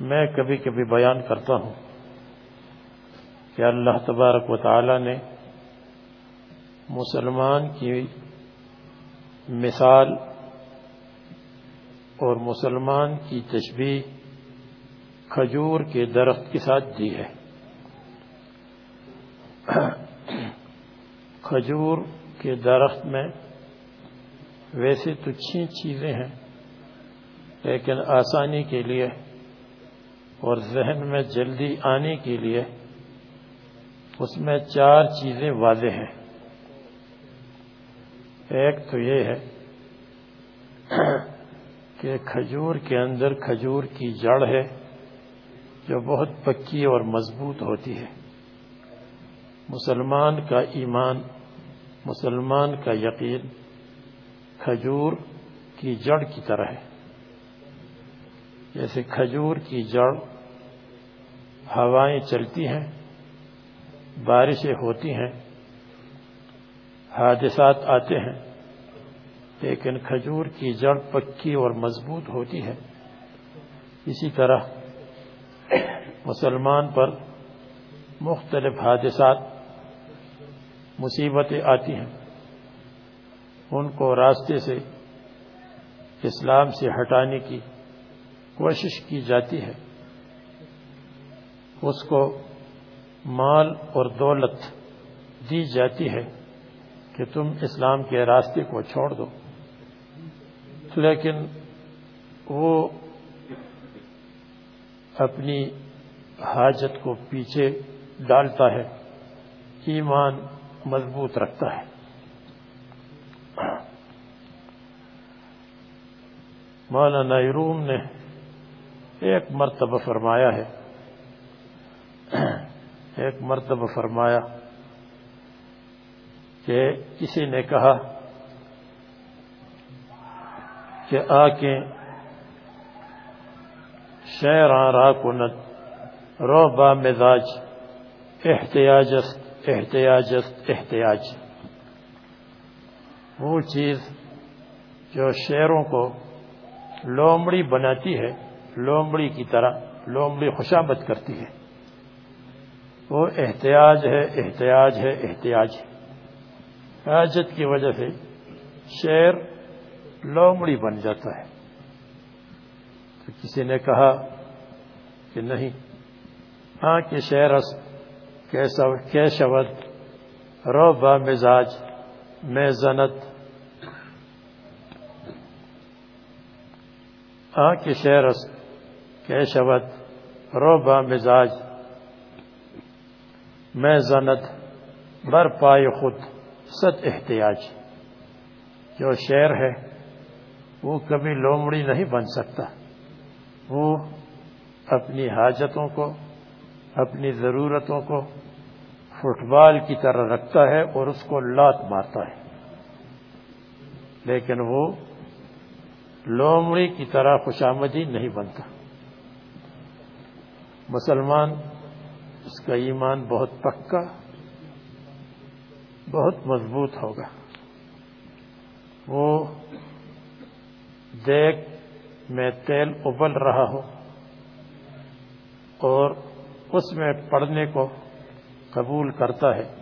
D: میں کبھی کبھی بیان کرتا ہوں کہ اللہ تبارک و تعالی نے مسلمان کی مثال اور مسلمان کی تشبیح کھجور کے درخت کے ساتھ دی ہے۔ کھجور کے درخت میں ویسے تو چھ چیزیں ہیں، لیکن آسانی کے لیے اور ذہن میں جلدی آنے کے لیے اس میں چار چیزیں واضح ہیں۔ ایک تو یہ ہے کہ کھجور کے اندر کھجور کی جڑ ہے جو بہت پکی اور مضبوط ہوتی ہے۔ مسلمان کا ایمان، مسلمان کا یقین کھجور کی جڑ کی طرح ہے۔ جیسے کھجور کی جڑ ہوائیں چلتی ہیں، بارشیں ہوتی ہیں، حادثات آتے ہیں، لیکن کھجور کی جڑ پکی اور مضبوط ہوتی ہے۔ اسی طرح مسلمان پر مختلف حادثات، مصیبتیں آتی ہیں۔ ان کو راستے سے اسلام سے ہٹانے کی کوشش کی جاتی ہے۔ اس کو مال اور دولت دی جاتی ہے کہ تم اسلام کے راستے کو چھوڑ دو۔ لیکن وہ اپنی حاجت کو پیچھے ڈالتا ہے، ایمان مضبوط رکھتا ہے۔ مولانا روم نے ایک مرتبہ فرمایا ہے۔ ایک مرتبہ فرمایا کہ کسی نے کہا کہ آ کے شیر را کنت رو با مزاج، احتیاجست احتیاجست، احتیاج۔ وہ چیز جو شیروں کو لومڑی بناتی ہے، لومڑی کی طرح، لومڑی خوشامد کرتی ہے۔ وہ احتیاج ہے احتیاج ہے احتیاج ہے۔ حاجت کی وجہ سے شیر لومڑی بن جاتا ہے۔ تو کسی نے کہا کہ نہیں ہاں کہ شیر کیشوت رو مزاج میں زنت ہاں کہ شیرس کیشوت رو با مزاج۔ میں زنت، بر پائے خود ست احتیاج۔ جو شعر ہے، وہ کبھی لومڑی نہیں بن سکتا۔ وہ اپنی حاجتوں کو، اپنی ضرورتوں کو فٹ بال کی طرح رکھتا ہے اور اس کو لات مارتا ہے۔ لیکن وہ لومڑی کی طرح خوشامدی نہیں بنتا۔ مسلمان، اس کا ایمان بہت پکا، بہت مضبوط ہوگا۔ وہ دیکھ میں تیل ابل رہا ہو اور اس میں پڑھنے کو قبول کرتا ہے۔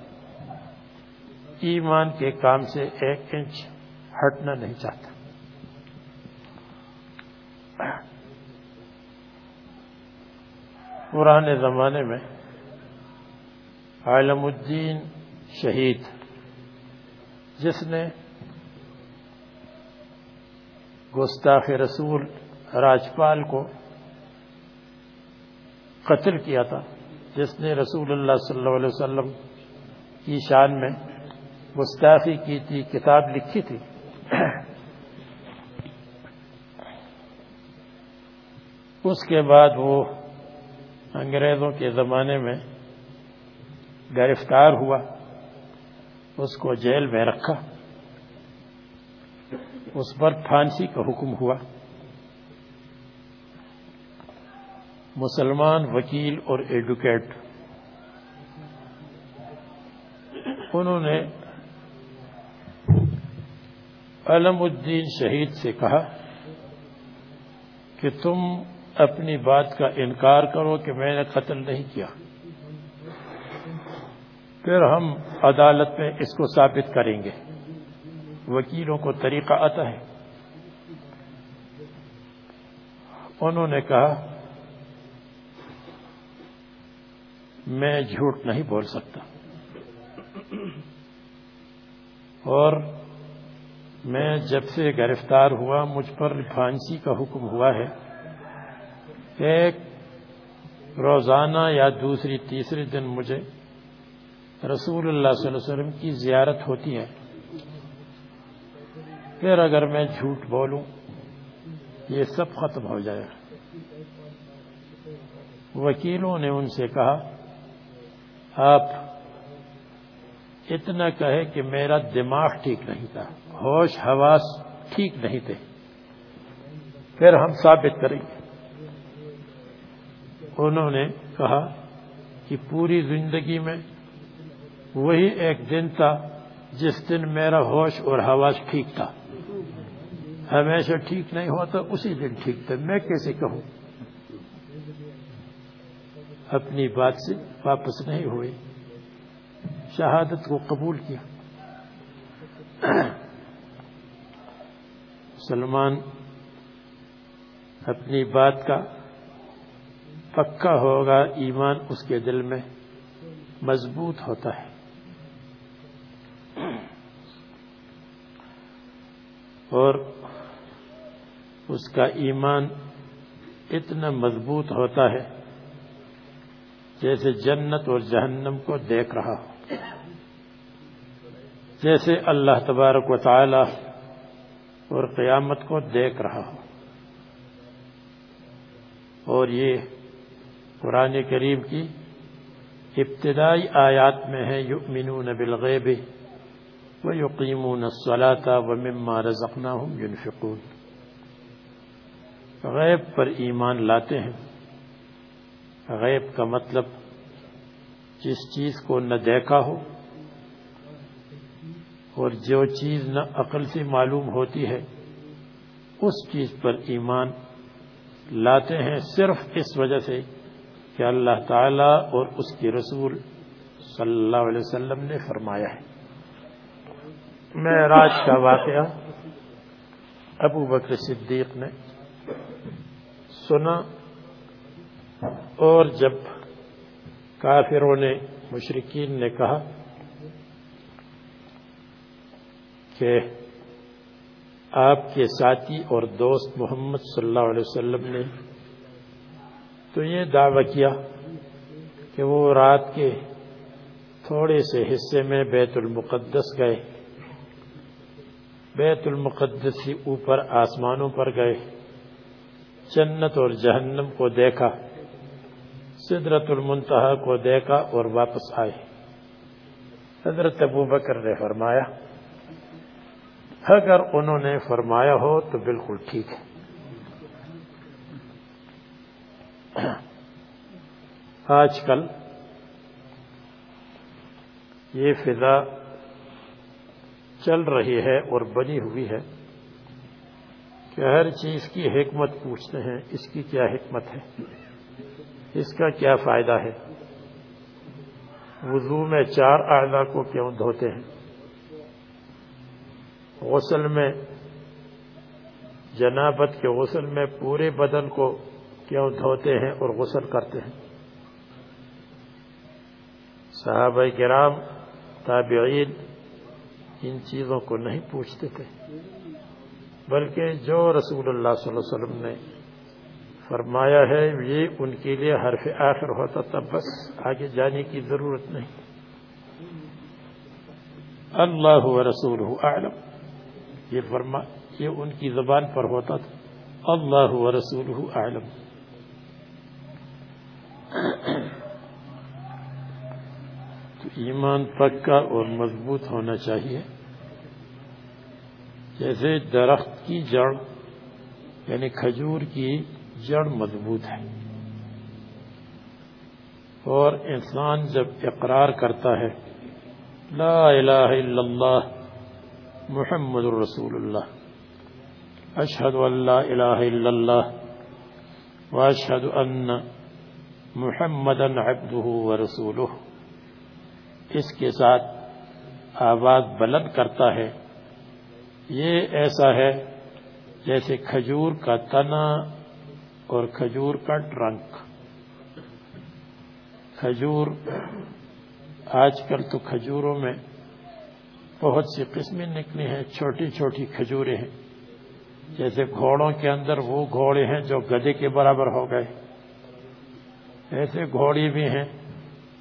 D: ایمان کے کام سے ایک انچ ہٹنا نہیں چاہتا۔ پرانے زمانے میں عالم الدین شہید، جس نے گستاخ رسول راجپال کو قتل کیا تھا، جس نے رسول اللہ صلی اللہ علیہ وسلم کی شان میں گستاخی کی تھی، کتاب لکھی تھی۔ اس کے بعد وہ انگریزوں کے زمانے میں گرفتار ہوا، اس کو جیل میں رکھا، اس پر پھانسی کا حکم ہوا۔ مسلمان وکیل اور ایڈوکیٹ، انہوں نے علم الدین شہید سے کہا کہ تم اپنی بات کا انکار کرو کہ میں نے قتل نہیں کیا۔ پھر ہم عدالت میں اس کو ثابت کریں گے۔ وکیلوں کو طریقہ آتا ہے۔ انہوں نے کہا، میں جھوٹ نہیں بول سکتا۔ اور میں جب سے گرفتار ہوا، مجھ پر پھانسی کا حکم ہوا ہے۔ ایک روزانہ یا دوسری تیسری دن مجھے رسول اللہ صلی اللہ علیہ وسلم کی زیارت ہوتی ہے۔ پھر اگر میں جھوٹ بولوں، یہ سب ختم ہو جائے۔ وکیلوں نے ان سے کہا، آپ اتنا کہے کہ میرا دماغ ٹھیک نہیں تھا، ہوش، حواس ٹھیک نہیں تھے۔ پھر ہم ثابت کریں گے۔ انہوں نے کہا کہ پوری زندگی میں وہی ایک دن تھا جس دن میرا ہوش اور حواس ٹھیک تھا۔ ہمیشہ ٹھیک نہیں ہوتا اسی دن ٹھیک تھا۔ میں کیسے کہوں؟ اپنی بات سے واپس نہیں ہوئے۔ شہادت کو قبول کیا۔ سلمان، اپنی بات کا پکا ہوگا ایمان اس کے دل میں مضبوط ہوتا ہے۔ اور اس کا ایمان اتنا مضبوط ہوتا ہے جیسے جنت اور جہنم کو دیکھ رہا ہو۔ جیسے اللہ تبارک و تعالی اور قیامت کو دیکھ رہا ہو۔ اور یہ قرآن کریم کی ابتدائی آیات میں ہے، یؤمنون بالغیب ويقيمون الصلاة ومما رزقناهم ينفقون غیب پر ایمان لاتے ہیں۔ غیب کا مطلب جس چیز کو نہ دیکھا ہو اور جو چیز نہ عقل سے معلوم ہوتی ہے، اس چیز پر ایمان لاتے ہیں۔ صرف اس وجہ سے کہ اللہ تعالی اور اس کی رسول صلی اللہ علیہ وسلم نے فرمایا ہے۔ معراج کا واقعہ ابو بکر صدیق نے سنا اور جب کافروں نے مشرقین نے کہا کہ آپ کے ساتھی اور دوست محمد صلی اللہ علیہ وسلم نے تو یہ دعویٰ کیا کہ وہ رات کے تھوڑے سے حصے میں بیت المقدس گئے۔ بیت المقدس سے اوپر آسمانوں پر گئے۔ جنت اور جہنم کو دیکھا۔ صدرت المنتہا کو دیکھا اور واپس آئے۔ حضرت ابو بکر نے فرمایا، اگر انہوں نے فرمایا ہو تو بالکل ٹھیک ہے۔ آج کل یہ فضا چل رہی ہے اور بنی ہوئی ہے کہ ہر چیز کی حکمت پوچھتے ہیں، اس کی کیا حکمت ہے؟ اس کا کیا فائدہ ہے؟ وضو میں چار اعضا کو کیوں دھوتے ہیں؟ غسل میں، جنابت کے غسل میں پورے بدن کو کیوں دھوتے ہیں اور غسل کرتے ہیں۔ صحابہ کرام، تابعین ان چیزوں کو نہیں پوچھتے تھے، بلکہ جو رسول اللہ صلی اللہ علیہ وسلم نے فرمایا ہے، یہ ان کے لیے حرف آخر ہوتا تب بس آگے جانے کی ضرورت نہیں۔ اللہ و رسول اعلم۔ یہ فرما، یہ ان کی زبان پر ہوتا تھا۔ اللہ و رسول اعلم۔ تو ایمان پکا اور مضبوط ہونا چاہیے۔ جیسے درخت کی جڑ یعنی کھجور کی جڑ مضبوط ہے۔ اور انسان جب اقرار کرتا ہے، لا الہ الا اللہ، محمد الرسول اللہ، اشہد اللہ الہ الا اللہ، واشہد ان محمد عبدہ ورسولہ۔ اس کے ساتھ آواز بلند کرتا ہے۔ یہ ایسا ہے جیسے کھجور کا تنا اور کھجور کا ٹرنک۔ کھجور، آج کل تو کھجوروں میں بہت سی قسمیں نکلی ہیں، چھوٹی چھوٹی کھجوریں ہیں۔ جیسے گھوڑوں کے اندر وہ گھوڑے ہیں جو گدے کے برابر ہو گئے۔ ایسے گھوڑی بھی ہیں،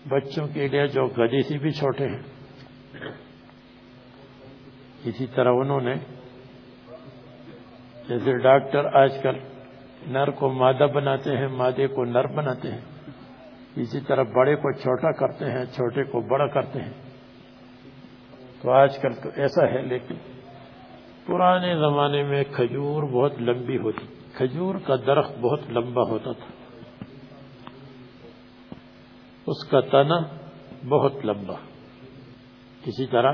D: بچوں کے لیے جو گدی سے بھی چھوٹے ہیں۔ اسی طرح انہوں نے، جیسے ڈاکٹر آج کل نر کو مادہ بناتے ہیں، مادے کو نر بناتے ہیں۔ اسی طرح بڑے کو چھوٹا کرتے ہیں، چھوٹے کو بڑا کرتے ہیں۔ تو آج کل تو ایسا ہے، لیکن پرانے زمانے میں کھجور بہت لمبی ہوتی، کھجور کا درخت بہت لمبا ہوتا تھا۔ اس کا تنا بہت لمبا۔ اسی طرح۔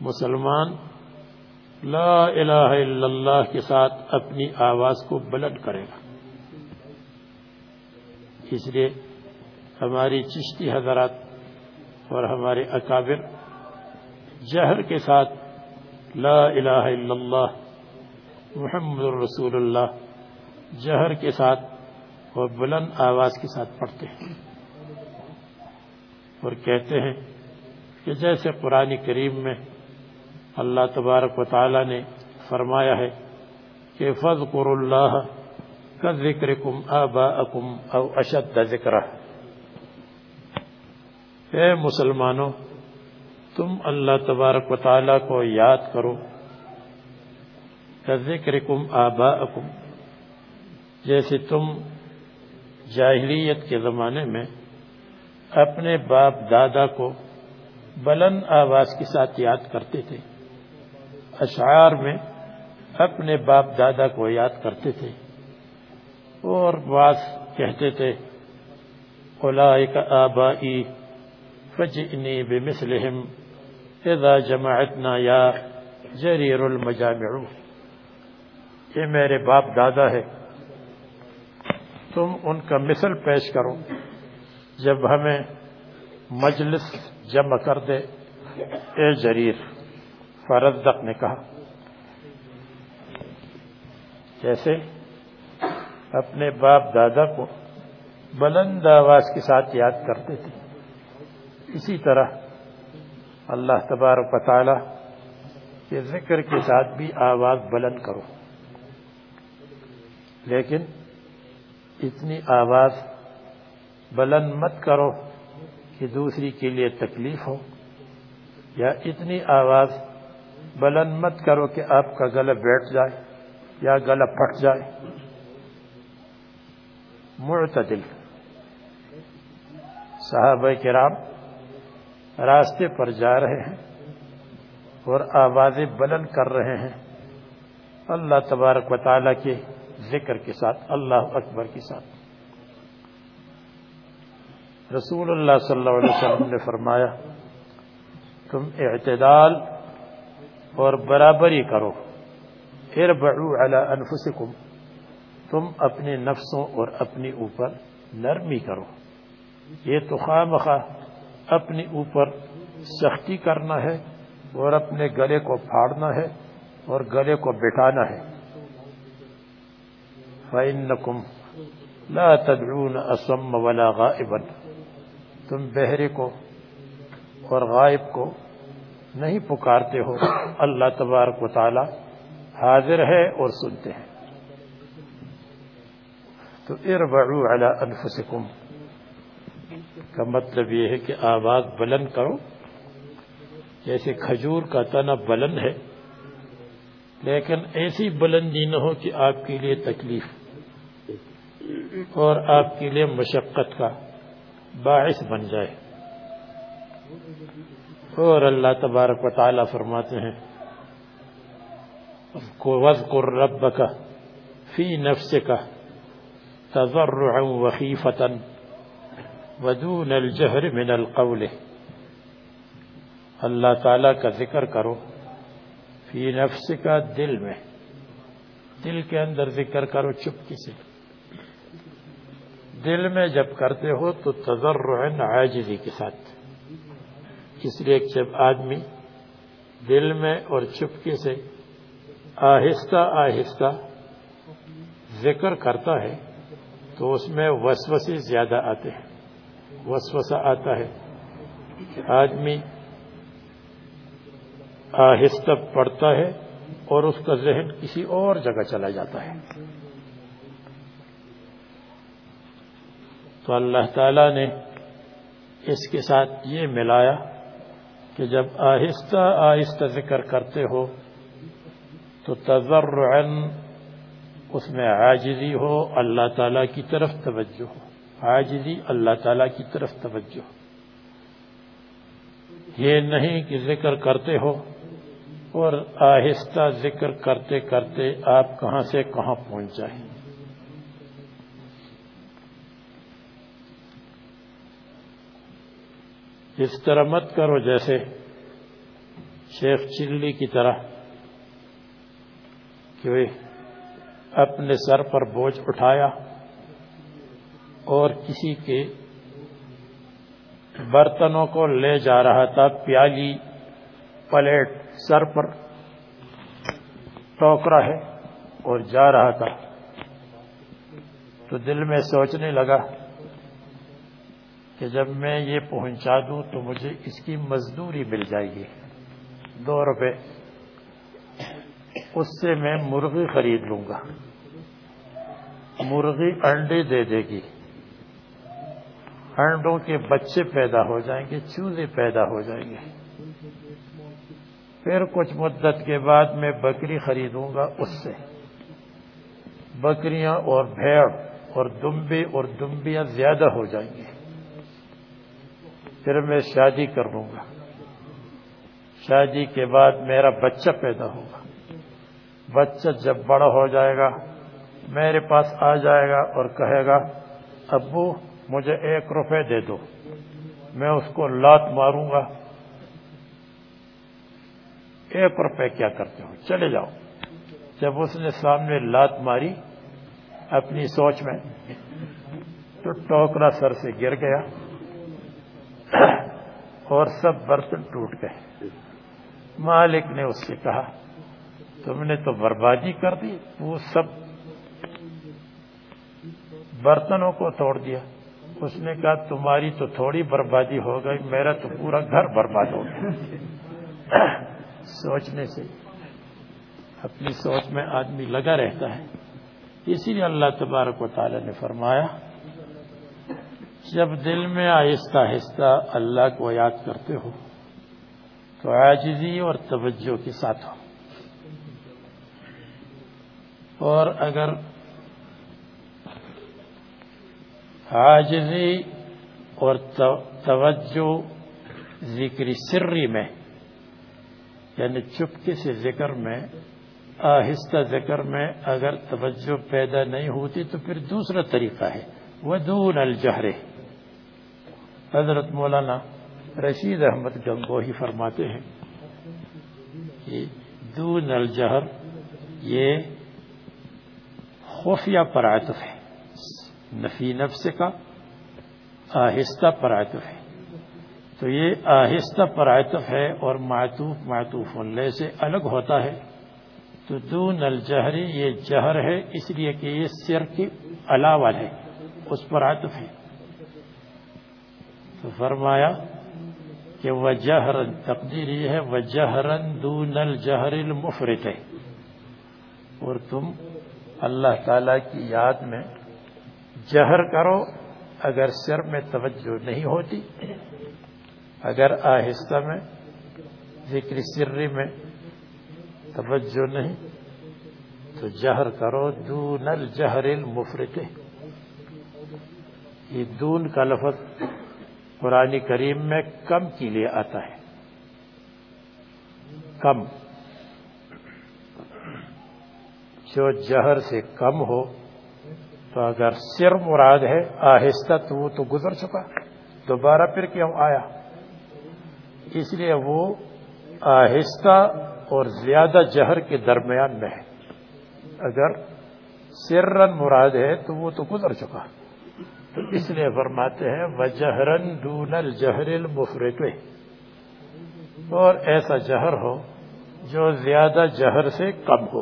D: مسلمان لا الہ الا اللہ کے ساتھ اپنی آواز کو بلند کرے گا۔ اس لیے ہماری چشتی حضرات اور ہمارے اکابر جہر کے ساتھ لا الہ الا اللہ، محمد الرسول اللہ، جہر کے ساتھ اور بلند آواز کے ساتھ پڑھتے ہیں اور کہتے ہیں کہ جیسے قرآن کریم میں اللہ تبارک و تعالی نے فرمایا ہے کہ فض قر اللہ کا ذکر کم آبا اکم او اشد ذکر اے مسلمانوں، تم اللہ تبارک و تعالی کو یاد کرو۔ کا ذکر کم آبا اکم جیسے تم جاہلیت کے زمانے میں اپنے باپ دادا کو بلند آواز کے ساتھ یاد کرتے تھے۔ اشعار میں اپنے باپ دادا کو یاد کرتے تھے۔ اور بعض کہتے تھے اولئک آبائی فجئنی بمثلہم اذا جمعتنا یا جریر المجامع یہ میرے باپ دادا ہے تم ان کا مثل پیش کرو۔ جب ہمیں مجلس جمع کر دے۔ اے جریر فرزدق نے کہا۔ جیسے اپنے باپ دادا کو بلند آواز کے ساتھ یاد کرتے تھے۔ اسی طرح اللہ تبارک و تعالی کے ذکر کے ساتھ بھی آواز بلند کرو۔ لیکن اتنی آواز بلند مت کرو کہ دوسری کے لیے تکلیف ہو، یا اتنی آواز بلند مت کرو کہ آپ کا گلا بیٹھ جائے یا گلا پھٹ جائے۔ معتدل۔ صحابہ کرام راستے پر جا رہے ہیں اور آوازیں بلند کر رہے ہیں۔ اللہ تبارک و تعالی کے ذکر کے ساتھ، اللہ اکبر کے ساتھ۔ رسول اللہ صلی اللہ علیہ وسلم نے فرمایا، تم اعتدال اور برابری کرو۔ اربعو علی انفسکم، تم اپنے نفسوں اور اپنی اوپر نرمی کرو۔ یہ تو خواہ مخواہ اپنے اوپر سختی کرنا ہے اور اپنے گلے کو پھاڑنا ہے اور گلے کو بٹھانا ہے۔ فَإِنَّكُمْ لَا تَدْعُونَ أَصَمَّ وَلَا غَائِبًا۔ تم بہرے کو اور غائب کو نہیں پکارتے ہو۔ اللہ تبارک و تعالی حاضر ہے اور سنتے ہیں۔ تو اربعو علی انفسکم۔ کا مطلب یہ ہے کہ آواز بلند کرو۔ جیسے کھجور کا تنا بلند ہے۔ لیکن ایسی بلندی نہ ہو کہ آپ کے لیے تکلیف اور آپ کے لیے مشقت کا باعث بن جائے۔ اور اللہ تبارک و تعالیٰ فرماتے ہیں وَذْكُرْ رَبَّكَ فِي نَفْسِكَ تَضَرُّعًا وَخِيفَةً ودون الجہر من القول۔ اللہ تعالی کا ذکر کرو۔ فی نفس کا دل میں۔ دل کے اندر ذکر کرو چپکی سے۔ دل میں جب کرتے ہو تو تضرع عاجزی کے ساتھ۔ اس لیے؟ جب آدمی دل میں اور چپکی سے آہستہ آہستہ ذکر کرتا ہے تو اس میں وسوسی زیادہ آتے ہیں۔ وسوسہ آتا ہے۔ کہ آدمی آہستہ پڑتا ہے اور اس کا ذہن کسی اور جگہ چلا جاتا ہے۔ تو اللہ تعالی نے اس کے ساتھ یہ ملایا کہ جب آہستہ آہستہ ذکر کرتے ہو تو تذرعن اس میں عاجزی ہو، اللہ تعالی کی طرف توجہ ہو۔ عاجزی اللہ تعالی کی طرف توجہ یہ نہیں کہ ذکر کرتے ہو اور آہستہ ذکر کرتے کرتے آپ کہاں سے کہاں پہنچ جائیں۔ اس طرح مت کرو جیسے شیخ چلی کی طرح کہ اپنے سر پر بوجھ اٹھایا اور کسی کے برتنوں کو لے جا رہا تھا، پیالی پلیٹ سر پر ٹوکرا ہے اور جا رہا تھا۔ تو دل میں سوچنے لگا کہ جب میں یہ پہنچا دوں تو مجھے اس کی مزدوری مل جائے گی۔ دو روپے۔ اس سے میں مرغی خرید لوں گا۔ مرغی انڈے دے دے گی۔ انڈوں کے بچے پیدا ہو جائیں گے چوزے پیدا ہو جائیں گے۔ پھر کچھ مدت کے بعد میں بکری خریدوں گا اس سے۔ بکریاں اور بھیڑ اور دمبے اور دمبیاں زیادہ ہو جائیں گے پھر میں شادی کر لوں گا۔ شادی کے بعد میرا بچہ پیدا ہوگا۔ بچہ جب بڑا ہو جائے گا، میرے پاس آ جائے گا اور کہے گا، ابو مجھے ایک روپے دے دو، میں اس کو لات ماروں گا۔ ایک روپے کیا کرتے ہو؟ چلے جاؤ۔ جب اس نے سامنے لات ماری اپنی سوچ میں، تو ٹوکرا سر سے گر گیا اور سب برتن ٹوٹ گئے۔ مالک نے اس سے کہا، تم نے تو بربادی کر دی، وہ سب برتنوں کو توڑ دیا۔ اس نے کہا، تمہاری تو تھوڑی بربادی ہو گئی، میرا تو پورا گھر برباد ہو گیا۔ سوچنے سے، اپنی سوچ میں آدمی لگا رہتا ہے۔ اسی لیے اللہ تبارک و تعالی نے فرمایا، جب دل میں آہستہ آہستہ اللہ کو یاد کرتے ہو، تو عاجزی اور توجہ کے ساتھ ہو اور اگر عاجزی اور توجہ ذکر سری میں یعنی چپکے سے ذکر میں، آہستہ ذکر میں اگر توجہ پیدا نہیں ہوتی تو پھر دوسرا طریقہ ہے۔ ودون الجہر۔ حضرت مولانا رشید احمد گنگوہی فرماتے ہیں کہ دون الجہر یہ خفیہ پرعطف ہے۔ نفی نفس کا آہستہ پر عطف ہے۔ تو یہ آہستہ پر عطف ہے اور معطوف معطوف اللہ سے الگ ہوتا ہے۔ تو دون الجہری یہ جہر ہے، اس لیے کہ یہ سر کی علاوہ ہے، اس پر عطف ہے۔ تو فرمایا کہ وہ جہرن تقدیر یہ ہے وہ جہرن دون الجہر المفرت ہے۔ اور تم اللہ تعالی کی یاد میں جہر کرو، اگر سر میں توجہ نہیں ہوتی اگر آہستہ میں، ذکر سری میں توجہ نہیں، تو جہر کرو دون الجہر المفرط یہ دون کا لفظ قرآن کریم میں کم کے لیے آتا ہے. کم. جو جہر سے کم ہو، تو اگر سر مراد ہے آہستہ، تو وہ تو گزر چکا. دوبارہ پھر کیوں آیا؟ اس لیے وہ آہستہ اور زیادہ جہر کے درمیان میں ہے۔ اگر سرن مراد ہے تو وہ تو گزر چکا۔ تو اس لیے فرماتے ہیں، وجہرن دون الجہر المفرط۔ اور ایسا جہر ہو جو زیادہ جہر سے کم ہو۔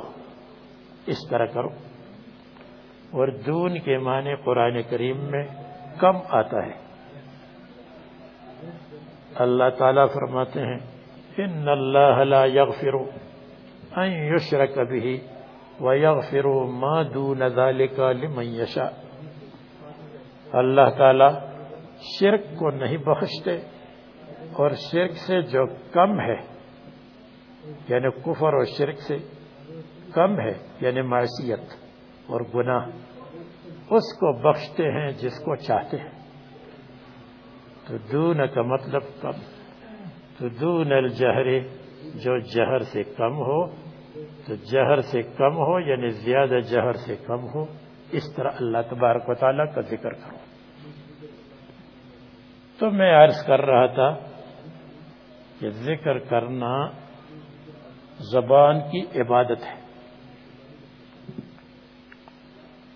D: اس طرح کرو۔ اور دون کے معنی قرآن کریم میں کم آتا ہے۔ اللہ تعالیٰ فرماتے ہیں ان اللہ لا يغفر ان يشرك به ويغفر ما دون ذلك لمن يشاء. اللہ تعالی شرک کو نہیں بخشتے اور شرک سے جو کم ہے یعنی کفر اور شرک سے کم ہے یعنی معصیت اور گناہ، اس کو بخشتے ہیں جس کو چاہتے ہیں۔ تو دون کا مطلب کم۔ تو دون الجہر، جو جہر سے کم ہو۔ تو جہر سے کم ہو یعنی زیادہ جہر سے کم ہو۔ اس طرح اللہ تبارک و تعالیٰ کا ذکر کرو۔ تو میں عرض کر رہا تھا کہ ذکر کرنا زبان کی عبادت ہے۔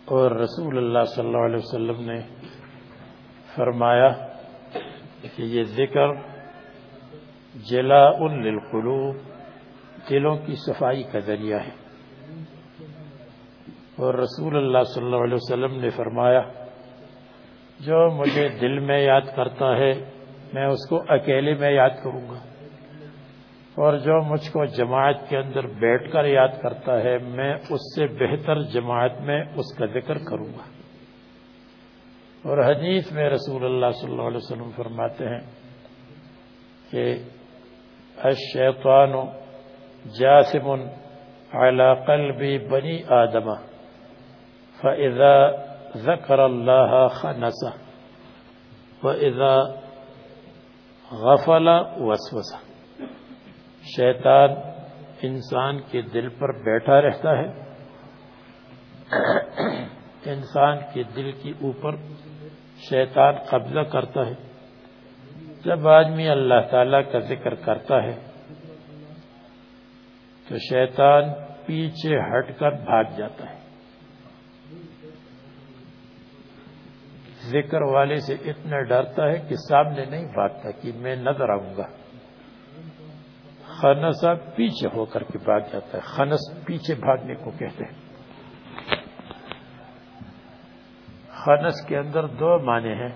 D: اور رسول اللہ صلی اللہ علیہ وسلم نے فرمایا کہ یہ ذکر جلا للقلوب، دلوں کی صفائی کا ذریعہ ہے۔ اور رسول اللہ صلی اللہ علیہ وسلم نے فرمایا، جو مجھے دل میں یاد کرتا ہے، میں اس کو اکیلے میں یاد کروں گا۔ اور جو مجھ کو جماعت کے اندر بیٹھ کر یاد کرتا ہے، میں اس سے بہتر جماعت میں اس کا ذکر کروں گا۔ اور حدیث میں رسول اللہ صلی اللہ علیہ وسلم فرماتے ہیں کہ الشیطان جاسم على قلب بنی آدمہ فإذا ذكر الله خنسه وإذا غفل وسوسه شیطان انسان کے دل پر بیٹھا رہتا ہے، انسان کے دل کے اوپر شیطان قبضہ کرتا ہے۔ جب آدمی اللہ تعالی کا ذکر کرتا ہے، تو شیطان پیچھے ہٹ کر بھاگ جاتا ہے۔ ذکر والے سے اتنا ڈرتا ہے کہ سامنے نہیں بھاگتا کہ میں نظر آؤں گا۔ خنسا پیچھے ہو کر کے بھاگ جاتا ہے۔ خنس پیچھے بھاگنے کو کہتے ہیں۔ خنس کے اندر دو معنی ہیں۔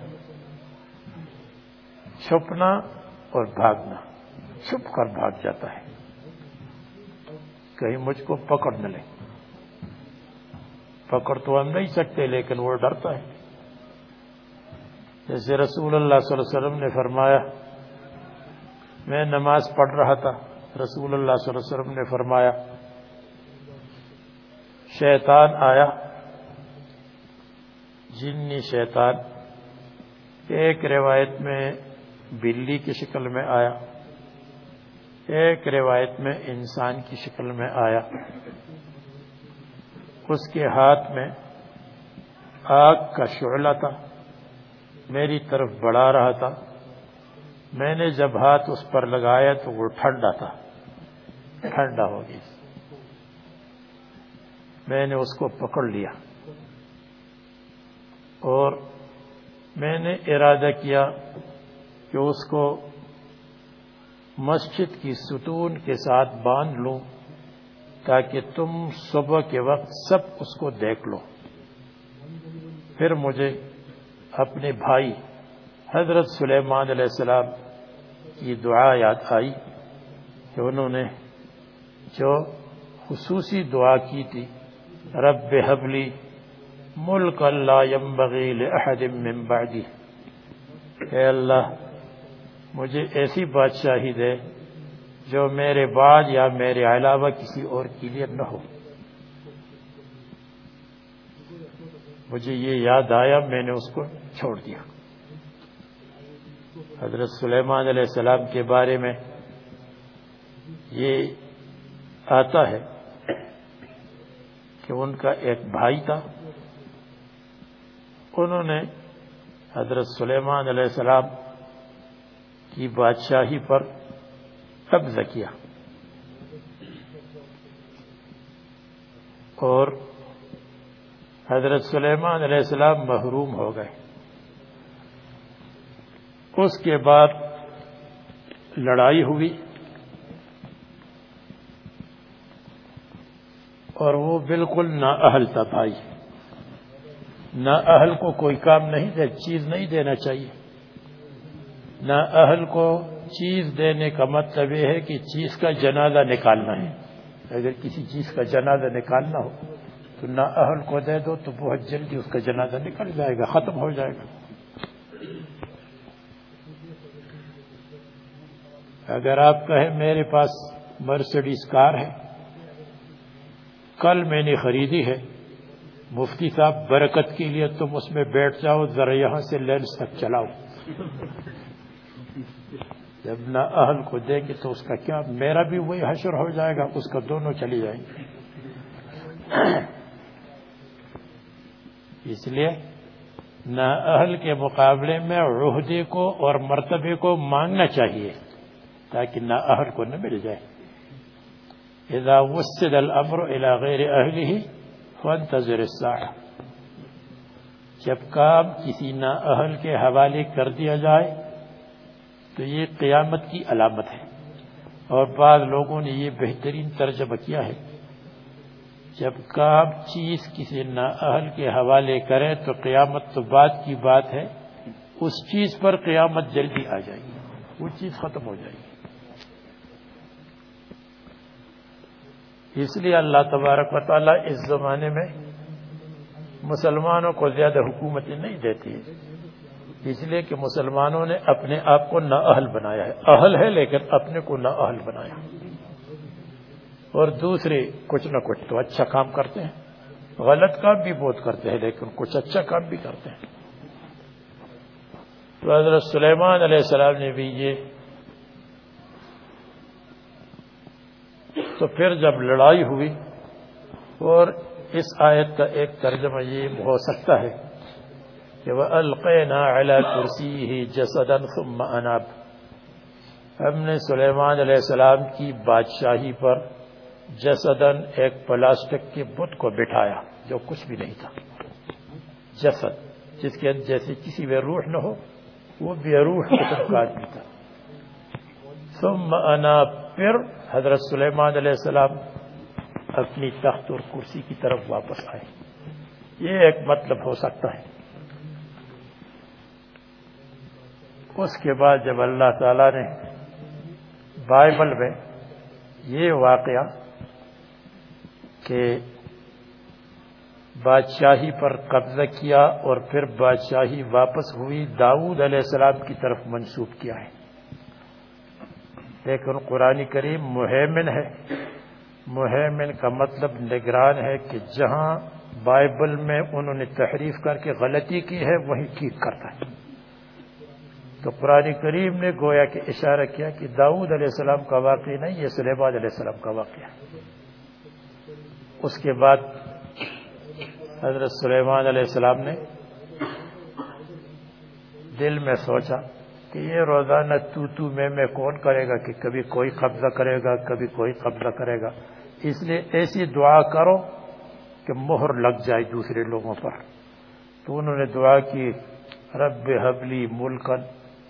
D: چھپنا اور بھاگنا۔ چھپ کر بھاگ جاتا ہے۔ کہیں مجھ کو پکڑ نہ لے۔ پکڑ تو ہم نہیں سکتے، لیکن وہ ڈرتا ہے۔ جیسے رسول اللہ صلی اللہ علیہ وسلم نے فرمایا، میں نماز پڑھ رہا تھا۔ رسول اللہ صلی اللہ علیہ وسلم نے فرمایا، شیطان آیا۔ جنی شیطان ایک روایت میں بلی کی شکل میں آیا، ایک روایت میں انسان کی شکل میں آیا۔ اس کے ہاتھ میں آگ کا شعلہ تھا، میری طرف بڑھا رہا تھا۔ میں نے جب ہاتھ اس پر لگایا تو وہ ٹھنڈا تھا، ٹھنڈا ہو گئی میں نے اس کو پکڑ لیا۔ اور میں نے ارادہ کیا کہ اس کو مسجد کی ستون کے ساتھ باندھ لوں تاکہ تم صبح کے وقت سب اس کو دیکھ لو۔ پھر مجھے اپنے بھائی حضرت سلیمان علیہ السلام کی دعا یاد آئی کہ انہوں نے جو خصوصی دعا کی تھی، رب حبلی ملک اللہ ينبغي لأحد من بعدی اے اللہ، مجھے ایسی بادشاہی دے جو میرے بعد یا میرے علاوہ کسی اور کے لیے نہ ہو۔ مجھے یہ یاد آیا، میں نے اس کو چھوڑ دیا۔ حضرت سلیمان علیہ السلام کے بارے میں یہ آتا ہے کہ ان کا ایک بھائی تھا۔ انہوں نے حضرت سلیمان علیہ السلام کی بادشاہی پر قبض کیا اور حضرت سلیمان علیہ السلام محروم ہو گئے۔ اس کے بعد لڑائی ہوئی اور وہ بالکل نااہل تھا بھائی۔ نااہل کو کوئی کام نہیں دے، چیز نہیں دینا چاہیے۔ نااہل کو چیز دینے کا مطلب یہ ہے کہ چیز کا جنازہ نکالنا ہے۔ اگر کسی چیز کا جنازہ نکالنا ہو، تو نہ اہل کو دے دو، تو بہت جلدی اس کا جنازہ نکل جائے گا، ختم ہو جائے گا۔ اگر آپ کہیں میرے پاس مرسڈیز کار ہے، کل میں نے خریدی ہے مفتی صاحب، برکت کے لیے تم اس میں بیٹھ جاؤ، ذرا یہاں سے لینس تک چلاؤ۔ جب نہ اہل کو دیں گے تو اس کا کیا، میرا بھی وہی حشر ہو جائے گا، اس کا دونوں چلی جائیں۔ گے اس لیے نہ اہل کے مقابلے میں عہدے کو اور مرتبے کو مانگنا چاہیے، تاکہ نہ اہل کو نہ مل جائے۔ اذا وسد الامر الى غیر اہلہ فانتظر الساعہ جب کام کسی نہ اہل کے حوالے کر دیا جائے، تو یہ قیامت کی علامت ہے۔ اور بعض لوگوں نے یہ بہترین ترجمہ کیا ہے۔ جب کام چیز کسی نااہل کے حوالے کرے، تو قیامت تو بعد کی بات ہے۔ اس چیز پر قیامت جلدی آ جائے گی۔ وہ چیز ختم ہو جائے گی۔ اس لیے اللہ تبارک و تعالیٰ اس زمانے میں مسلمانوں کو زیادہ حکومتیں نہیں دیتی اس لیے کہ مسلمانوں نے اپنے آپ کو نہ اہل بنایا ہے۔ اہل ہے لیکن اپنے کو نہ اہل بنایا۔ اور دوسرے کچھ نہ کچھ تو اچھا کام کرتے ہیں۔ غلط کام بھی بہت کرتے ہیں، لیکن کچھ اچھا کام بھی کرتے ہیں۔ تو حضرت سلیمان علیہ السلام نے بھی یہ تو پھر جب لڑائی ہوئی اور اس آیت کا ایک ترجمہ یہ ہو سکتا ہے کہ وہ القینا علی کرسی جسدن ثم اناب۔ ہم نے سلیمان علیہ السلام کی بادشاہی پر جسدن ایک پلاسٹک کے بت کو بٹھایا جو کچھ بھی نہیں تھا۔ جسد، جس کے اندر جیسے کسی میں روح نہ ہو، وہ بے روح کا آدمی تھا۔ ثم انا پھر حضرت سلیمان علیہ السلام اپنی تخت اور کرسی کی طرف واپس آئے۔ یہ ایک مطلب ہو سکتا ہے۔ اس کے بعد جب اللہ تعالی نے بائبل میں یہ واقعہ کہ بادشاہی پر قبضہ کیا اور پھر بادشاہی واپس ہوئی داود علیہ السلام کی طرف منسوخ کیا ہے۔ لیکن قرآن کریم مہمن ہے۔ مہمن کا مطلب نگران ہے کہ جہاں بائبل میں انہوں نے تحریف کر کے غلطی کی ہے وہی ٹھیک کرتا ہے۔ تو قرآن کریم نے گویا کہ اشارہ کیا کہ داؤد علیہ السلام کا واقعہ نہیں، یہ سلیمان علیہ السلام کا واقعہ ہے۔ اس کے بعد حضرت سلیمان علیہ السلام نے دل میں سوچا کہ یہ روزانہ تو تو میں میں کون کرے گا کہ کبھی کوئی قبضہ کرے گا، کبھی کوئی قبضہ کرے گا؟ اس لیے ایسی دعا کرو کہ مہر لگ جائے دوسرے لوگوں پر۔ تو انہوں نے دعا کی، رب حبلی ملکن،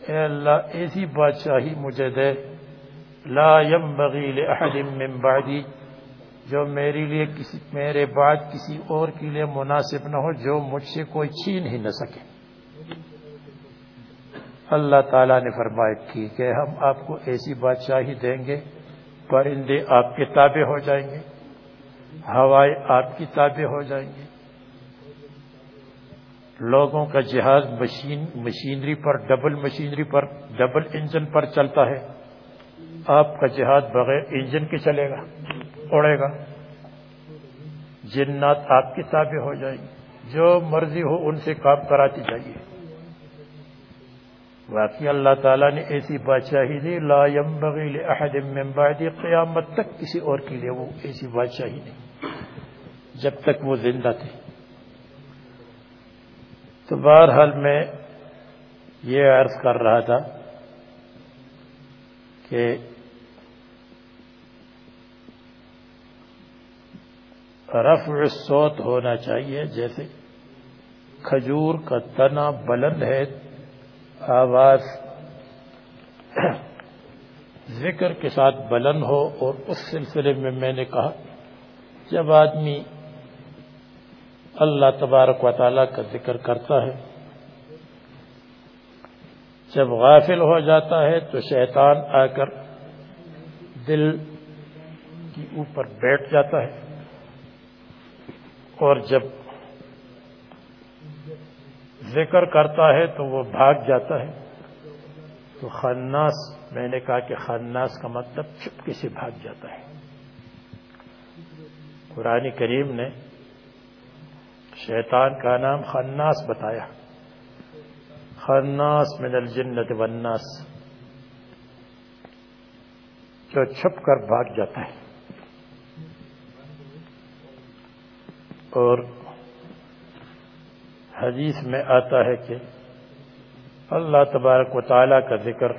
D: اے اللہ ایسی بادشاہی مجھے دے، لا ينبغي لأحد من بعدی، جو میرے لیے کسی، میرے بعد کسی اور کے لیے مناسب نہ ہو، جو مجھ سے کوئی چھین ہی نہ سکے۔ اللہ تعالیٰ نے فرمایا ٹھیک ہے ہم آپ کو ایسی بادشاہی دیں گے، پرندے آپ کے تابع ہو جائیں گے، ہوائیں آپ کی تابع ہو جائیں گی لوگوں کا جہاز مشین، مشینری پر، ڈبل مشینری پر، ڈبل انجن پر چلتا ہے۔ آپ کا جہاز بغیر انجن کے چلے گا، اڑے گا۔ جنات آپ کی تابع ہو جائیں گی جو مرضی ہو ان سے کام کراتی جائیے۔ واقعی اللہ تعالیٰ نے ایسی بادشاہی دی، لا ينبغی لأحد من بعد قیامت تک کسی اور کے لیے وہ ایسی بادشاہی نہیں۔ جب تک وہ زندہ تھے۔ تو بہرحال میں یہ عرض کر رہا تھا کہ رفع الصوت ہونا چاہیے، جیسے کھجور کا تنا بلند ہے آواز ذکر کے ساتھ بلند ہو اور اس سلسلے میں میں نے کہا، جب آدمی اللہ تبارک و تعالیٰ کا ذکر کرتا ہے، جب غافل ہو جاتا ہے تو شیطان آ کر دل کی اوپر بیٹھ جاتا ہے اور جب ذکر کرتا ہے تو وہ بھاگ جاتا ہے۔ تو خناس، میں نے کہا کہ خناس کا مطلب چپکے سے بھاگ جاتا ہے۔ قرآن کریم نے شیطان کا نام خناس بتایا۔ خناس من الجنت والناس۔ جو چھپ کر بھاگ جاتا ہے۔ اور حدیث میں آتا ہے کہ اللہ تبارک و تعالیٰ کا ذکر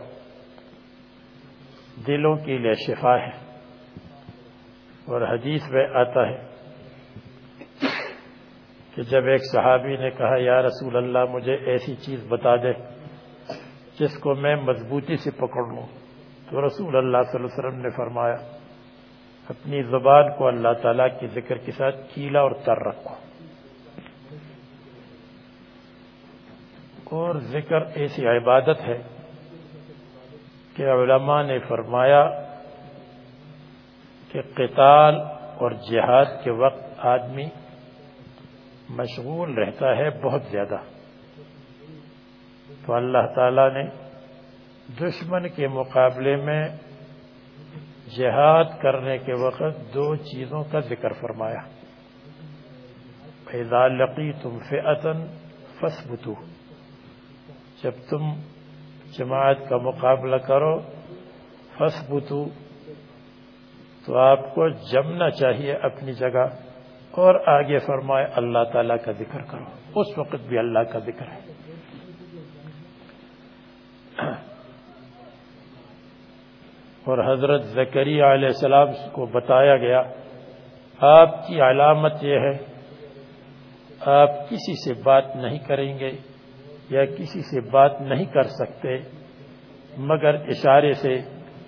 D: دلوں کے لیے شفا ہے اور حدیث میں آتا ہے کہ جب ایک صحابی نے کہا، یا رسول اللہ، مجھے ایسی چیز بتا دے جس کو میں مضبوطی سے پکڑ لوں. تو رسول اللہ صلی اللہ علیہ وسلم نے فرمایا، اپنی زبان کو اللہ تعالیٰ کے ذکر کے ساتھ کیلا اور تر رکھو۔ اور ذکر ایسی عبادت ہے کہ علماء نے فرمایا کہ قتال اور جہاد کے وقت آدمی مشغول رہتا ہے بہت زیادہ۔ تو اللہ تعالی نے دشمن کے مقابلے میں جہاد کرنے کے وقت دو چیزوں کا ذکر فرمایا۔ فیضا لقی تم فعتن فسبتو جب تم جماعت کا مقابلہ کرو فسبتو تو آپ کو جمنا چاہیے اپنی جگہ، اور آگے فرمائے اللہ تعالیٰ کا ذکر کرو۔ اس وقت بھی اللہ کا ذکر ہے۔ اور حضرت زکری علیہ السلام کو بتایا گیا، آپ کی علامت یہ ہے، آپ کسی سے بات نہیں کریں گے۔ یا کسی سے بات نہیں کر سکتے، مگر اشارے سے،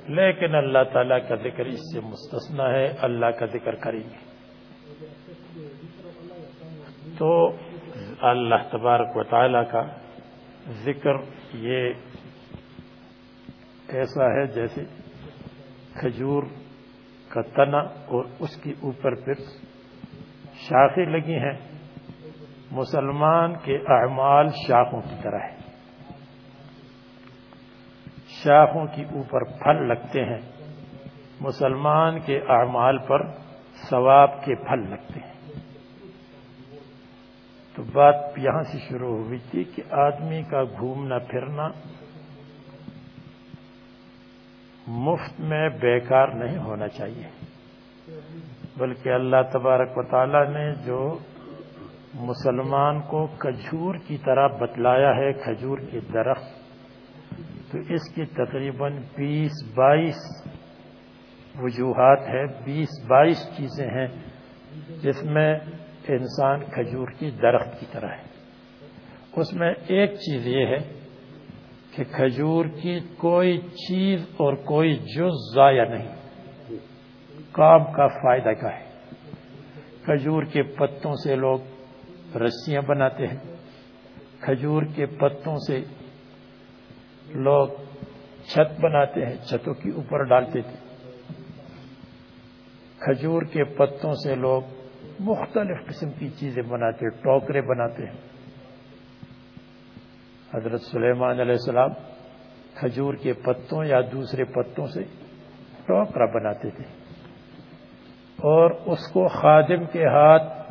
D: لیکن اللہ تعالیٰ کا ذکر اس سے مستثنا ہے، اللہ کا ذکر کریں گے۔ تو اللہ تبارک و تعالیٰ کا ذکر یہ ایسا ہے جیسے کھجور کا تنا اور اس کے اوپر پھر شاخیں لگی ہیں۔ مسلمان کے اعمال شاخوں کی طرح ہے شاخوں کے اوپر پھل لگتے ہیں۔ مسلمان کے اعمال پر ثواب کے پھل لگتے ہیں۔ تو بات یہاں سے شروع ہوئی تھی کہ آدمی کا گھومنا پھرنا مفت میں بیکار نہیں ہونا چاہیے۔ بلکہ اللہ تبارک و تعالی نے جو مسلمان کو کھجور کی طرح بتلایا ہے، کھجور کے درخت۔ تو اس کی تقریباً بیس بائیس وجوہات ہے بیس بائیس چیزیں ہیں جس میں انسان کھجور کی درخت کی طرح ہے۔ اس میں ایک چیز یہ ہے کہ کھجور کی کوئی چیز اور کوئی جز ضائع نہیں۔ کام کا فائدہ کا ہے؟ کھجور کے پتوں سے لوگ رسیاں بناتے ہیں۔ کھجور کے پتوں سے لوگ چھت بناتے ہیں، چھتوں کے اوپر ڈالتے تھے۔ کھجور کے پتوں سے لوگ مختلف قسم کی چیزیں بناتے ٹوکرے بناتے ہیں۔ حضرت سلیمان علیہ السلام کھجور کے پتوں یا دوسرے پتوں سے ٹوکرا بناتے تھے۔ اور اس کو خادم کے ہاتھ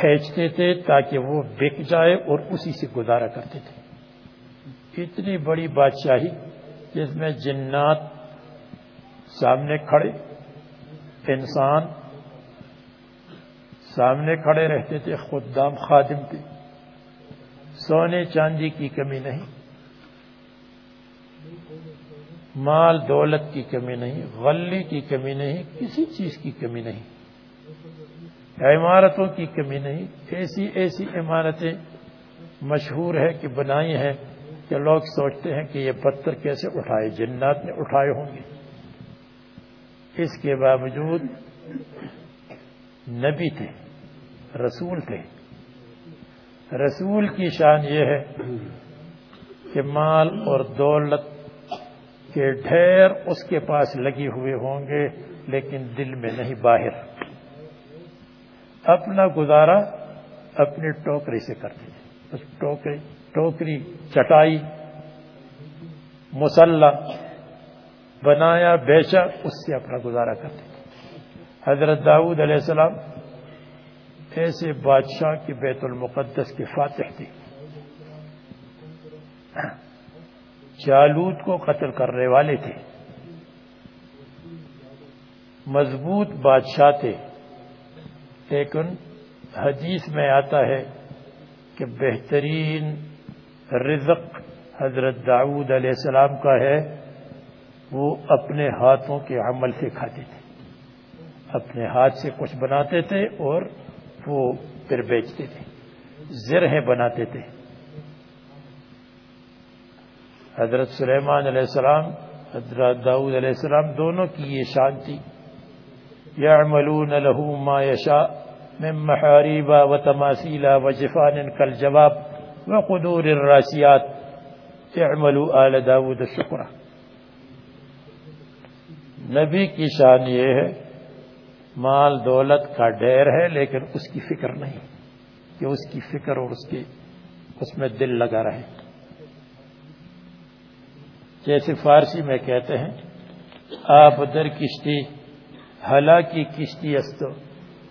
D: پھینچتے تھے تاکہ وہ بک جائے اور اسی سے گزارا کرتے تھے۔ اتنی بڑی بادشاہی جس میں جنات سامنے کھڑے، انسان سامنے کھڑے رہتے تھے، خدام خادم تھے سونے چاندی کی کمی نہیں، مال دولت کی کمی نہیں غلی کی کمی نہیں، کسی چیز کی کمی نہیں۔ عمارتوں کی کمی نہیں۔ ایسی ایسی عمارتیں مشہور ہے کہ بنائی ہیں کہ لوگ سوچتے ہیں کہ یہ پتھر کیسے اٹھائے، جنات نے اٹھائے ہوں گے۔ اس کے باوجود نبی تھے، رسول تھے۔ رسول کی شان یہ ہے کہ مال اور دولت کے ڈھیر اس کے پاس لگی ہوئے ہوں گے، لیکن دل میں نہیں، باہر۔ اپنا گزارا اپنی ٹوکری سے کرتے بس ٹوکری ٹوکری، چٹائی، مسلح، بنایا، بیچا، اس سے اپنا گزارا کرتے حضرت داؤد علیہ السلام ایسے بادشاہ کی بیت المقدس کے فاتح تھے جالود کو قتل کرنے والے تھے۔ مضبوط بادشاہ تھے۔ لیکن حدیث میں آتا ہے کہ بہترین رزق حضرت داود علیہ السلام کا ہے، وہ اپنے ہاتھوں کے عمل سے کھاتے تھے۔ اپنے ہاتھ سے کچھ بناتے تھے اور وہ پھر بیچتے تھے۔ زرہیں بناتے تھے۔ حضرت سلیمان علیہ السلام، حضرت داؤد علیہ السلام دونوں کی یہ شانتی يعملون له ما يشاء من محاريب وتماثيل وجفان كالجواب وقدور الراسيات. اعملوا آل داود الشکرہ نبی کی شان یہ ہے، مال دولت کا ڈیر ہے، لیکن اس کی فکر نہیں کہ اس کی فکر اور اس کی اس میں دل لگا رہے۔ جیسے فارسی میں کہتے ہیں، آپ در کشتی کی کشتی است.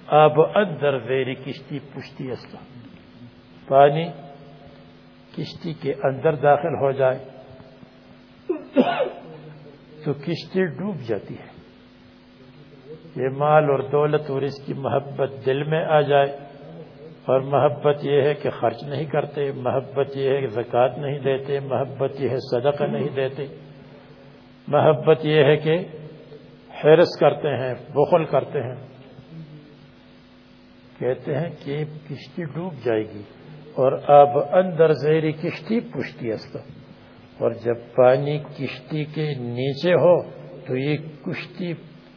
D: آب اندر زیر کشتی پشتی است. پانی کشتی کے اندر داخل ہو جائے، تو کشتی ڈوب جاتی ہے. یہ مال اور دولت اور اس کی محبت دل میں آ جائے، اور محبت یہ ہے کہ خرچ نہیں کرتے، محبت یہ ہے کہ زکوٰۃ نہیں دیتے، محبت یہ ہے صدقہ نہیں دیتے، محبت یہ ہے کہ حیرس کرتے ہیں، بخل کرتے ہیں۔ کہتے ہیں کہ کشتی ڈوب جائے گی اور اب اندر زہری کشتی پشتی است۔ اور جب پانی کشتی کے نیچے ہو تو یہ کشتی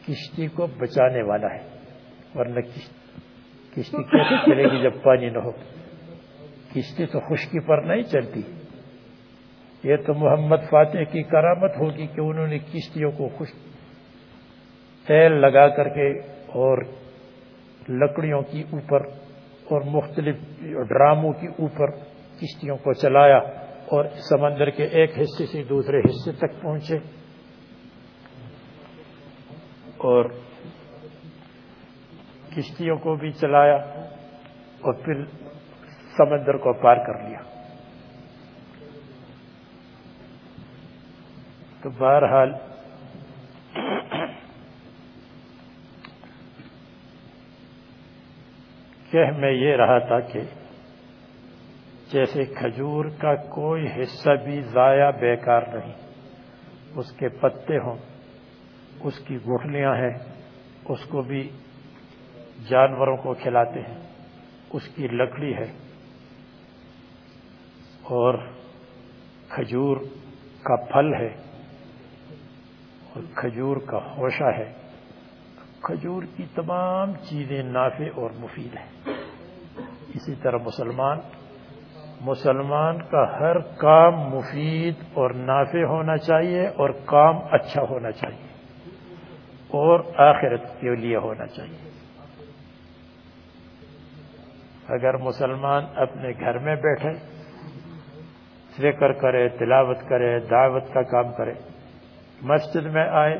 D: کشتی کو بچانے والا ہے۔ ورنہ کشتی کیسے چلے گی جب پانی نہ ہو؟ کشتی تو خشکی پر نہیں چلتی۔ یہ تو محمد فاتح کی کرامت ہوگی کہ انہوں نے کشتیوں کو خشک تیل لگا کر کے اور لکڑیوں کی اوپر اور مختلف ڈراموں کی اوپر کشتیوں کو چلایا اور سمندر کے ایک حصے سے دوسرے حصے تک پہنچے اور کشتیوں کو بھی چلایا اور پھر سمندر کو پار کر لیا۔ تو بہرحال کہ میں یہ رہا تھا کہ جیسے کھجور کا کوئی حصہ بھی ضائع بیکار نہیں، اس کے پتے ہوں، اس کی گٹھلیاں ہیں، اس کو بھی جانوروں کو کھلاتے ہیں، اس کی لکڑی ہے۔ اور کھجور کا پھل ہے، اور کھجور کا ہوشہ ہے۔ کھجور کی تمام چیزیں نافع اور مفید ہیں۔ اسی طرح مسلمان مسلمان کا ہر کام مفید اور نافع ہونا چاہیے اور کام اچھا ہونا چاہیے اور آخرت کے لیے ہونا چاہیے۔ اگر مسلمان اپنے گھر میں بیٹھے ذکر کرے، تلاوت کرے، دعوت کا کام کرے، مسجد میں آئے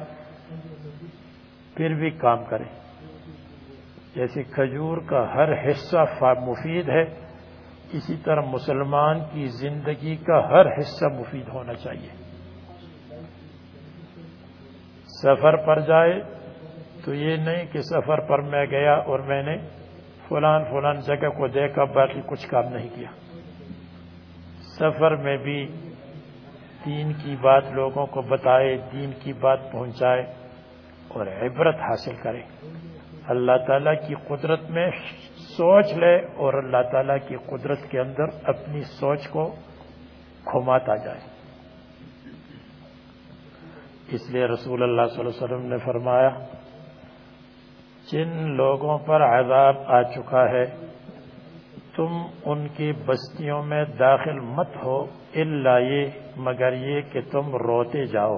D: پھر بھی کام کرے جیسے کھجور کا ہر حصہ مفید ہے، اسی طرح مسلمان کی زندگی کا ہر حصہ مفید ہونا چاہیے۔ سفر پر جائے تو یہ نہیں کہ سفر پر میں گیا اور میں نے فلان فلان جگہ کو دیکھا، باقی کچھ کام نہیں کیا۔ سفر میں بھی دین کی بات لوگوں کو بتائے، دین کی بات پہنچائے۔ اور عبرت حاصل کرے۔ اللہ تعالیٰ کی قدرت میں سوچ لے اور اللہ تعالیٰ کی قدرت کے اندر اپنی سوچ کو کھماتا جائے۔ اس لیے رسول اللہ صلی اللہ علیہ وسلم نے فرمایا، جن لوگوں پر عذاب آ چکا ہے، تم ان کی بستیوں میں داخل مت ہو اللہ یہ، مگر یہ کہ تم روتے جاؤ۔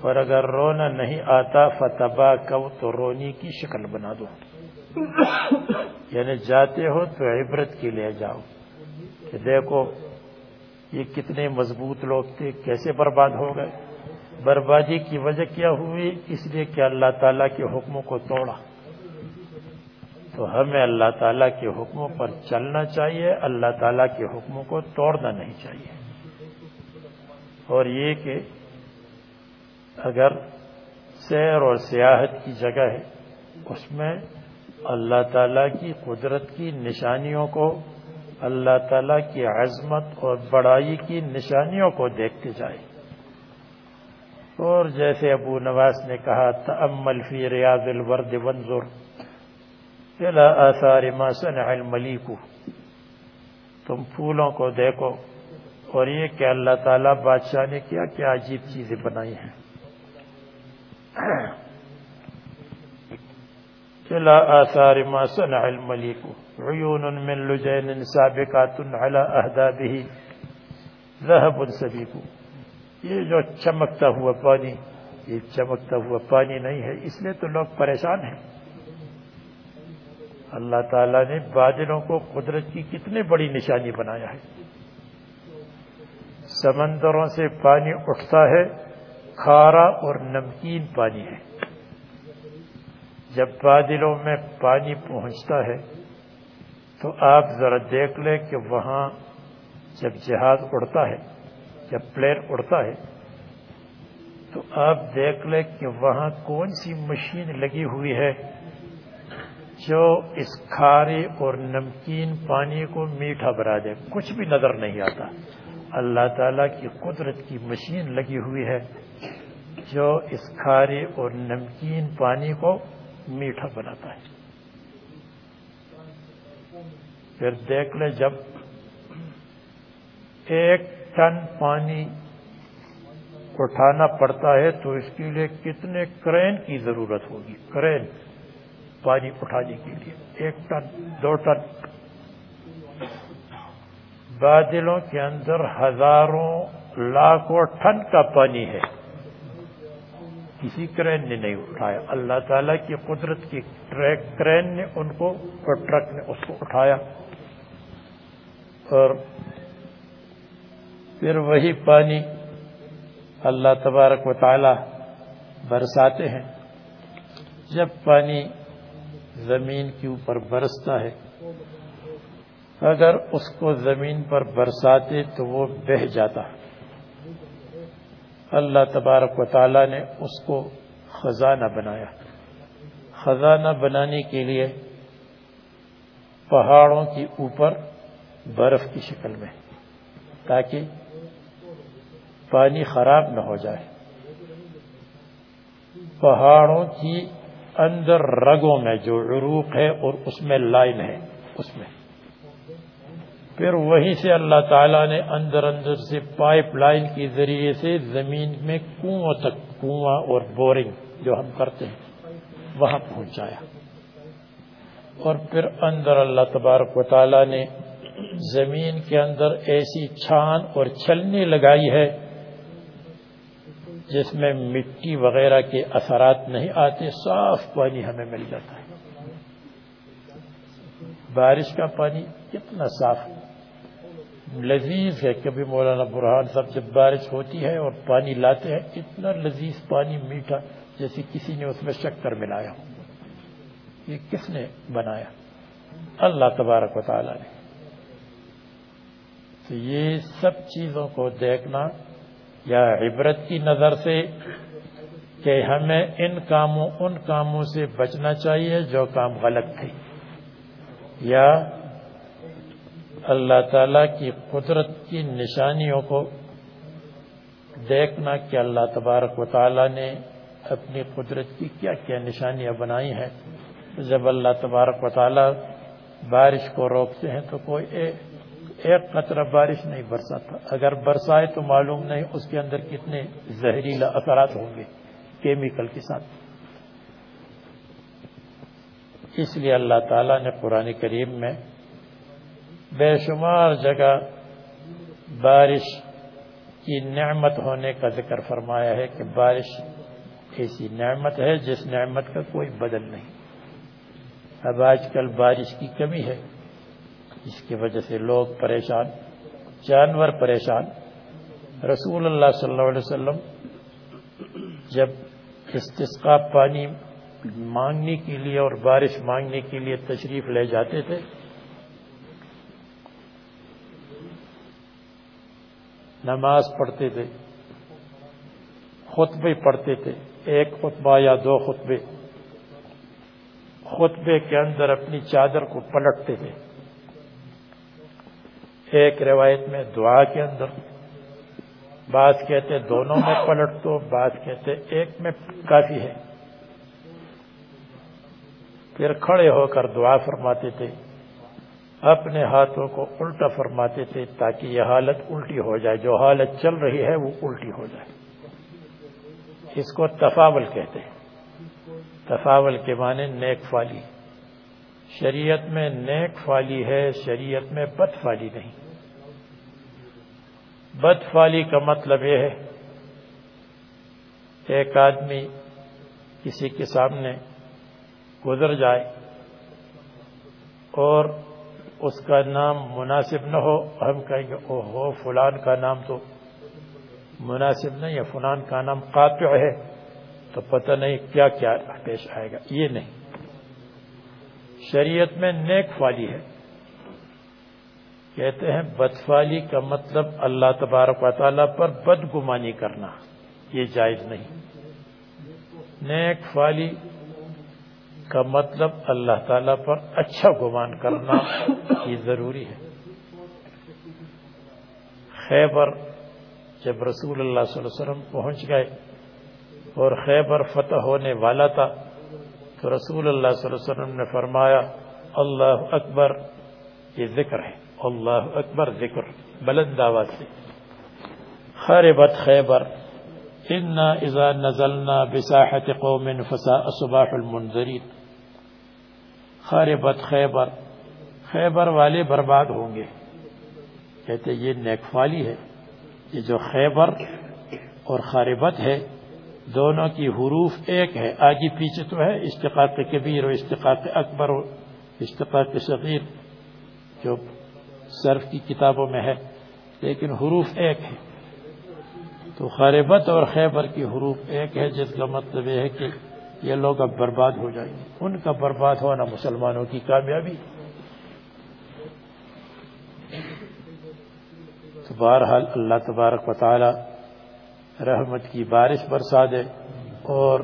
D: اور اگر رونا نہیں آتا، فتبا کو تو رونی کی شکل بنا دو۔ یعنی جاتے ہو تو عبرت کے لیے جاؤ۔ کہ دیکھو، یہ کتنے مضبوط لوگ تھے، کیسے برباد ہو گئے۔ بربادی کی وجہ کیا ہوئی؟ اس لیے کہ اللہ تعالیٰ کے حکموں کو توڑا۔ تو ہمیں اللہ تعالیٰ کے حکموں پر چلنا چاہیے، اللہ تعالیٰ کے حکموں کو توڑنا نہیں چاہیے۔ اور یہ کہ اگر سیر اور سیاحت کی جگہ ہے، اس میں اللہ تعالیٰ کی قدرت کی نشانیوں کو، اللہ تعالیٰ کی عظمت اور بڑائی کی نشانیوں کو دیکھتے جائے۔ اور جیسے ابو نواز نے کہا، تأمل فی ریاض الورد وانظر الى آثار ما صنع الملیک۔ تم پھولوں کو دیکھو اور یہ کہ اللہ تعالیٰ بادشاہ نے کیا کیا عجیب چیزیں بنائی ہیں۔ الى آثار ما صنع الملیک عیون من لجین سابقات على اہدابه ذهب سبیک یہ جو چمکتا ہوا پانی، یہ چمکتا ہوا پانی نہیں ہے، اس لیے تو لوگ پریشان ہیں۔ اللہ تعالیٰ نے بادلوں کو قدرت کی کتنی بڑی نشانی بنایا ہے۔ سمندروں سے پانی اٹھتا ہے کھارا اور نمکین پانی ہے۔ جب بادلوں میں پانی پہنچتا ہے، تو آپ ذرا دیکھ لیں کہ وہاں جب جہاز اڑتا ہے، جب پلین اڑتا ہے، تو آپ دیکھ لیں کہ وہاں کون سی مشین لگی ہوئی ہے جو اس کھارے اور نمکین پانی کو میٹھا بنا دے۔ کچھ بھی نظر نہیں آتا۔ اللہ تعالی کی قدرت کی مشین لگی ہوئی ہے۔ جو اس کھارے اور نمکین پانی کو میٹھا بناتا ہے۔ پھر دیکھ لیں جب ایک ٹن پانی اٹھانا پڑتا ہے تو اس کے لیے کتنے کرین کی ضرورت ہوگی؟ کرین پانی اٹھانے کے لیے۔ ایک ٹن، دو ٹن۔ بادلوں کے اندر ہزاروں، لاکھوں ٹن کا پانی ہے۔ کسی کرین نے نہیں اٹھایا۔ اللہ تعالیٰ کی قدرت کی کرین نے ان کو اور ٹرک نے اس کو اٹھایا۔ اور پھر وہی پانی اللہ تبارک و تعالی برساتے ہیں۔ جب پانی زمین کے اوپر برستا ہے، اگر اس کو زمین پر برساتے تو وہ بہ جاتا۔ اللہ تبارک و تعالی نے اس کو خزانہ بنایا۔ خزانہ بنانے کے لیے پہاڑوں کے اوپر برف کی شکل میں، تاکہ پانی خراب نہ ہو جائے۔ پہاڑوں کی اندر رگوں میں جو عروق ہے اور اس میں لائن ہے، اس میں۔ پھر وہیں سے اللہ تعالیٰ نے اندر اندر سے پائپ لائن کے ذریعے سے زمین میں کنواں تک، کنواں اور بورنگ جو ہم کرتے ہیں، وہاں پہنچایا۔ اور پھر اندر اللہ تبارک و تعالیٰ نے زمین کے اندر ایسی چھان اور چھلنی لگائی ہے جس میں مٹی وغیرہ کے اثرات نہیں آتے، صاف پانی ہمیں مل جاتا ہے۔ بارش کا پانی کتنا صاف لذیذ ہے کبھی مولانا برحان صاحب جب بارش ہوتی ہے اور پانی لاتے ہیں، اتنا لذیذ پانی میٹھا جیسے کسی نے اس میں شکر ملایا ہو۔ یہ کس نے بنایا؟ اللہ تبارک و تعالی نے۔ تو یہ سب چیزوں کو دیکھنا یا عبرت کی نظر سے کہ ہمیں ان کاموں ان کاموں سے بچنا چاہیے جو کام غلط تھے۔ یا اللہ تعالی کی قدرت کی نشانیوں کو دیکھنا کہ اللہ تبارک و تعالی نے اپنی قدرت کی کیا کیا نشانیاں بنائی ہیں۔ جب اللہ تبارک و تعالی بارش کو روکتے ہیں تو کوئی ایک قطرہ بارش نہیں برساتا۔ اگر برسائے تو معلوم نہیں اس کے اندر کتنے زہریلا اثرات ہوں گے کیمیکل کے ساتھ۔ اس لیے اللہ تعالیٰ نے قرآن کریم میں بے شمار جگہ بارش کی نعمت ہونے کا ذکر فرمایا ہے کہ بارش ایسی نعمت ہے جس نعمت کا کوئی بدل نہیں۔ اب آج کل بارش کی کمی ہے۔ جس کی وجہ سے لوگ پریشان، جانور پریشان۔ رسول اللہ صلی اللہ علیہ وسلم جب استسقا پانی مانگنے کے لیے اور بارش مانگنے کے لیے تشریف لے جاتے تھے نماز پڑھتے تھے، خطبے پڑھتے تھے، ایک خطبہ یا دو خطبے۔ خطبے کے اندر اپنی چادر کو پلٹتے تھے۔ ایک روایت میں دعا کے اندر، بعض کہتے دونوں میں پلٹ تو بعض کہتے ایک میں کافی ہے۔ پھر کھڑے ہو کر دعا فرماتے تھے۔ اپنے ہاتھوں کو الٹا فرماتے تھے تاکہ یہ حالت الٹی ہو جائے۔ جو حالت چل رہی ہے وہ الٹی ہو جائے۔ اس کو تفاول کہتے ہیں۔ تفاول کے معنی نیک فالی۔ شریعت میں نیک فالی ہے، شریعت میں بد فالی نہیں۔ بد فالی کا مطلب یہ ہے، ایک آدمی کسی کے سامنے گزر جائے اور اس کا نام مناسب نہ ہو، ہم کہیں گے او ہو فلان کا نام تو مناسب نہیں ہے، فلان کا نام قاطع ہے، تو پتہ نہیں کیا کیا پیش آئے گا۔ یہ نہیں۔ شریعت میں نیک فالی ہے۔ کہتے ہیں بدفالی کا مطلب اللہ تبارک و تعالیٰ پر بدگمانی کرنا، یہ جائز نہیں۔ نیک فالی کا مطلب اللہ تعالیٰ پر اچھا گمان کرنا یہ ضروری ہے۔ خیبر جب رسول اللہ صلی اللہ علیہ وسلم پہنچ گئے اور خیبر فتح ہونے والا تھا، تو رسول اللہ صلی اللہ علیہ وسلم نے فرمایا، اللہ اکبر، یہ ذکر ہے۔ اللہ اکبر ذکر، بلند آواز سے۔ خربت خیبر انا اذا نزلنا بساحت قوم فساء صباح المنذرین خربت خیبر خیبر والے برباد ہوں گے۔ کہتے یہ نیکفالی ہے۔ یہ جو خیبر اور خاربت ہے، دونوں کی حروف ایک ہے۔ آگے پیچھے تو ہے، اشتقاق کبیر و اشتقاق اکبر و اشتقاق صغیر، جو صرف کی کتابوں میں ہے، لیکن حروف ایک ہے تو خاربت اور خیبر کی حروف ایک ہے، جس کا مطلب یہ ہے کہ یہ لوگ اب برباد ہو جائیں گے۔ ان کا برباد ہونا مسلمانوں کی کامیابی تو بہرحال اللہ تبارک و تعالی رحمت کی بارش برسا دے۔ اور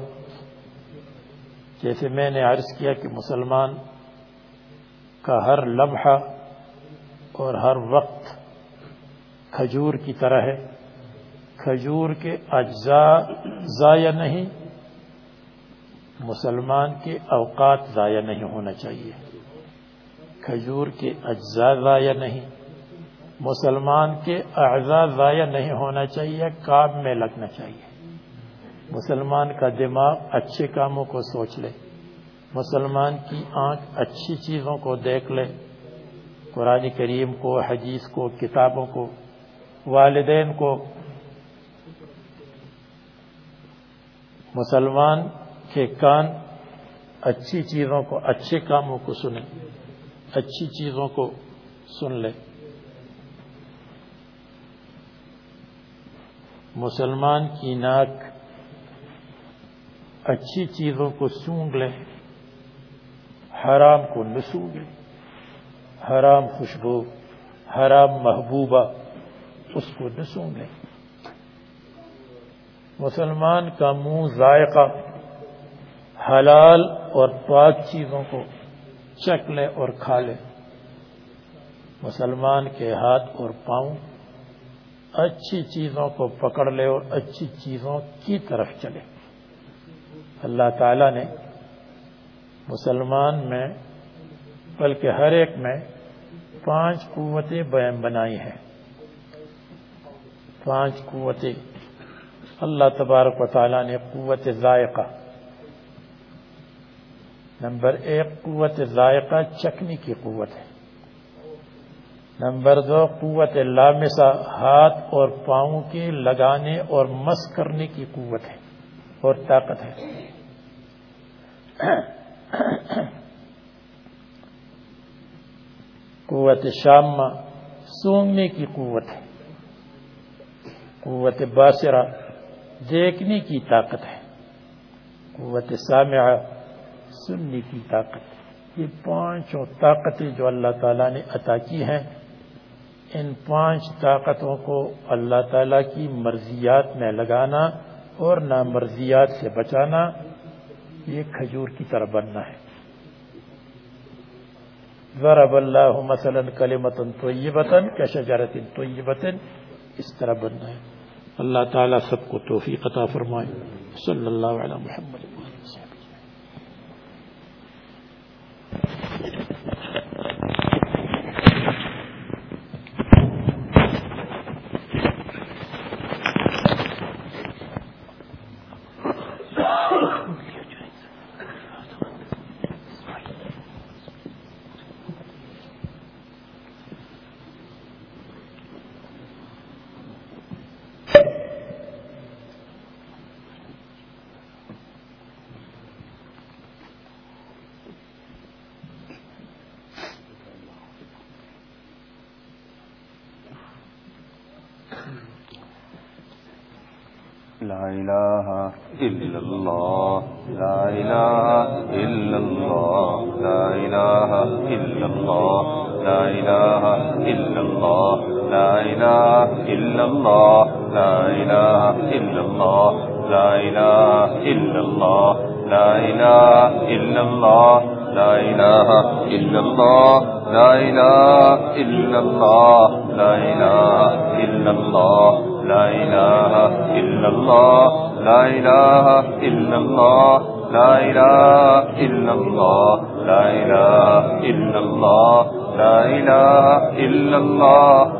D: جیسے میں نے عرض کیا کہ مسلمان کا ہر لمحہ اور ہر وقت کھجور کی طرح ہے۔ کھجور کے اجزاء ضائع نہیں، مسلمان کے اوقات ضائع نہیں ہونا چاہیے۔ کھجور کے اجزاء ضائع نہیں، مسلمان کے اعضاء ضائع نہیں ہونا چاہیے، کام میں لگنا چاہیے۔ مسلمان کا دماغ اچھے کاموں کو سوچ لے، مسلمان کی آنکھ اچھی چیزوں کو دیکھ لے، قرآن کریم کو، حدیث کو، کتابوں کو، والدین کو مسلمان کے کان اچھی چیزوں کو اچھے کاموں کو سنیں، اچھی چیزوں کو سن لے مسلمان کی ناک اچھی چیزوں کو سونگ لے حرام کو نہ سونگے حرام خوشبو، حرام محبوبہ، اس کو نہ سونگے مسلمان کا منہ ذائقہ حلال اور پاک چیزوں کو چک لے اور کھا لے۔ مسلمان کے ہاتھ اور پاؤں اچھی چیزوں کو پکڑ لے اور اچھی چیزوں کی طرف چلے۔ اللہ تعالی نے مسلمان میں بلکہ ہر ایک میں پانچ قوتیں بنائی ہیں۔ پانچ قوتیں اللہ تبارک و تعالیٰ نے قوت ذائقہ، نمبر ایک، قوت ذائقہ چکنے کی قوت ہے۔ نمبر دو، قوت لامسہ، ہاتھ اور پاؤں کے لگانے اور مس کرنے کی قوت ہے اور طاقت ہے۔ قوت شامہ، سونگنے کی قوت ہے۔ قوت باسرہ دیکھنے کی طاقت ہے، قوت سامعہ سننے کی طاقت۔ یہ پانچوں طاقتیں جو اللہ تعالیٰ نے عطا کی ہیں، ان پانچ طاقتوں کو اللہ تعالیٰ کی مرضیات میں لگانا اور نامرضیات سے بچانا یہ کھجور کی طرح بننا ہے۔ ضرب اللہ مثلا کلمتا طیبتا کشجرت طیبتا اس طرح بننا ہے۔ اللہ تعالی سب کو توفیق عطا فرمائے صلی اللہ علی محمد.
C: إلا الله لا إله إلا الله لا إله إلا الله لا إله إلا الله لا إله إلا الله لا إله إلا الله لا إله إلا الله لا إله إلا الله لا إله إلا الله لا إله إلا الله لا إله إلا الله لا إله إلا الله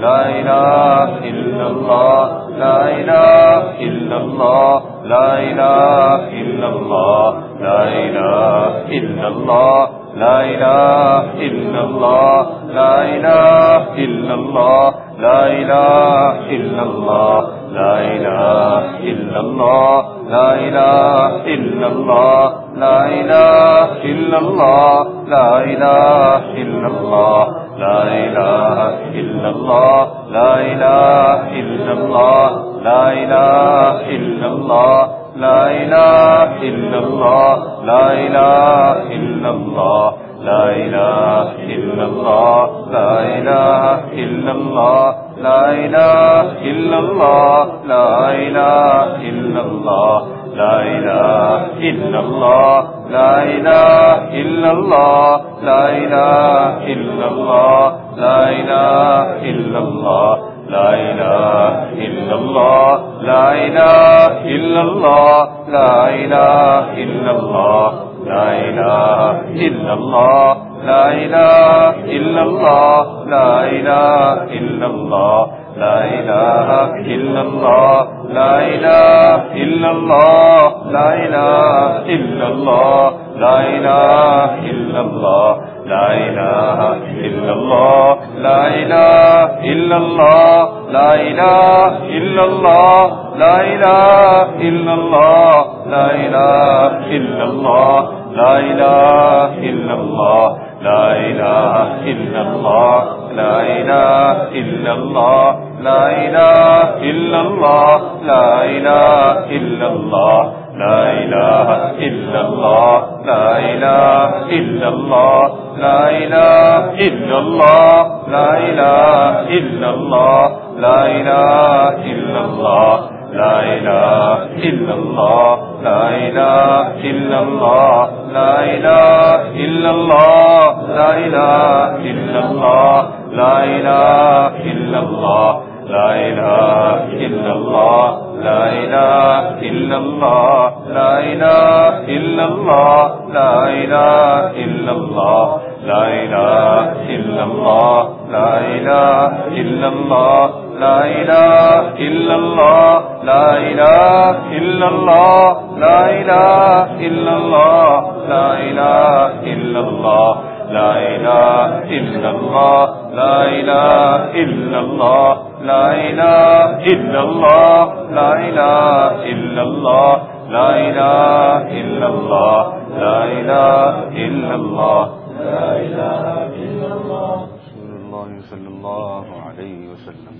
C: لا إله إلا الله لا إله إلا الله لا إله إلا الله لا إله إلا الله لا إله إلا الله لا إله إلا الله لا إله إلا الله لا إله إلا الله لا إله إلا الله لا إله إلا الله لا إله إلا الله لا إله إلا الله لا إله إلا الله لا إله إلا الله لا إله إلا الله لا إله إلا الله لا إله إلا الله لا إله إلا الله لا إله إلا الله لا إله إلا الله لا إله إلا الله لا إله إلا الله، لا إله إلا الله، لا إله إلا الله، لا إله إلا الله، لا إله إلا الله، لا إله إلا الله، لا إله إلا الله، لا إله إلا الله، لا إله إلا الله. لا إله إلا الله
E: لا إله إلا الله لا إله إلا الله لا إله إلا الله لا إله إلا الله لا إله إلا الله لا إله إلا الله لا إله إلا الله لا إله إلا الله لا إله إلا الله لا إله إلا الله، لا إله إلا الله، لا إله إلا الله، لا إله إلا الله، لا إله إلا الله، لا إله إلا الله، لا إله إلا الله، لا إله إلا الله، لا إله إلا الله. لا إله إلا الله لا إله إلا الله لا إله إلا الله لا إله إلا الله لا إله إلا الله لا إله إلا الله لا إله إلا الله لا إله إلا الله لا إله إلا الله لا إله إلا الله لا إله إلا الله لا إله إلا الله لا إله إلا الله لا إله إلا الله لا إله إلا الله لا إله إلا الله لا إله إلا الله لا إله إلا الله لا إله إلا الله لا إله إلا الله لا إله إلا الله لا إله إلا الله
C: رسول الله صلى الله عليه وسلم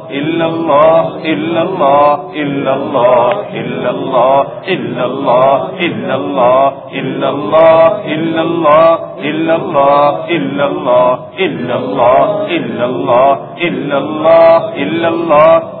C: إلا الله إلا الله إلا الله إلا الله إلا الله إلا الله إلا الله إلا الله إلا الله إلا الله إلا الله إلا الله إلا الله إلا الله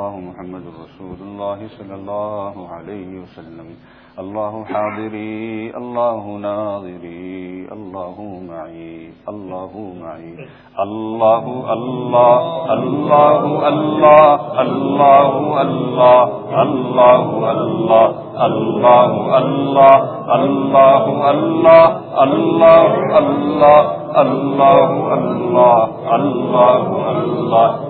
C: الله محمد رسول الله صلى الله عليه وسلم الله حاضري الله ناظري الله معي الله معي الله الله الله الله الله الله الله الله الله الله الله الله الله الله الله الله الله الله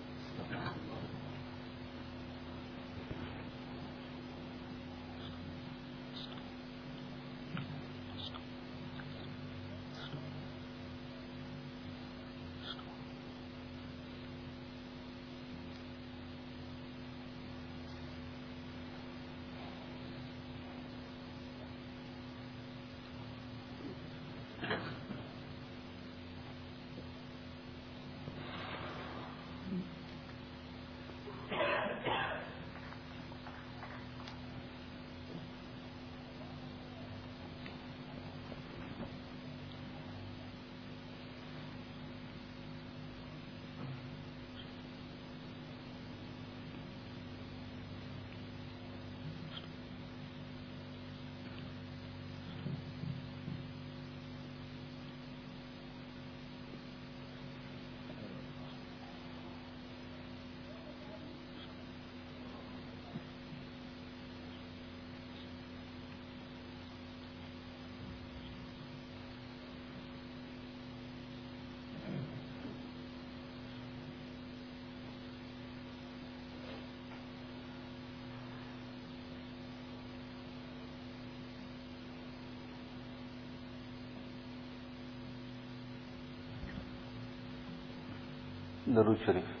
F: Darud Sharif.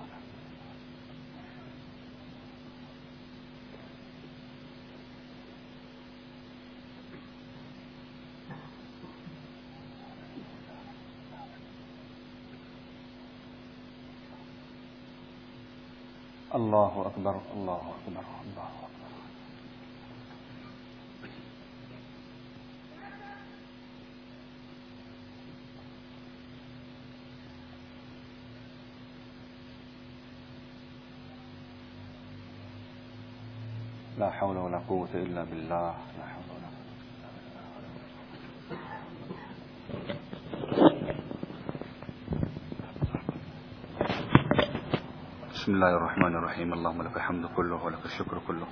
C: الله أكبر الله أكبر الله أكبر. لا حول ولا قوة إلا بالله لا حول ولا قوة بسم الله الرحمن الرحيم اللهم لك الحمد كله ولك الشكر كله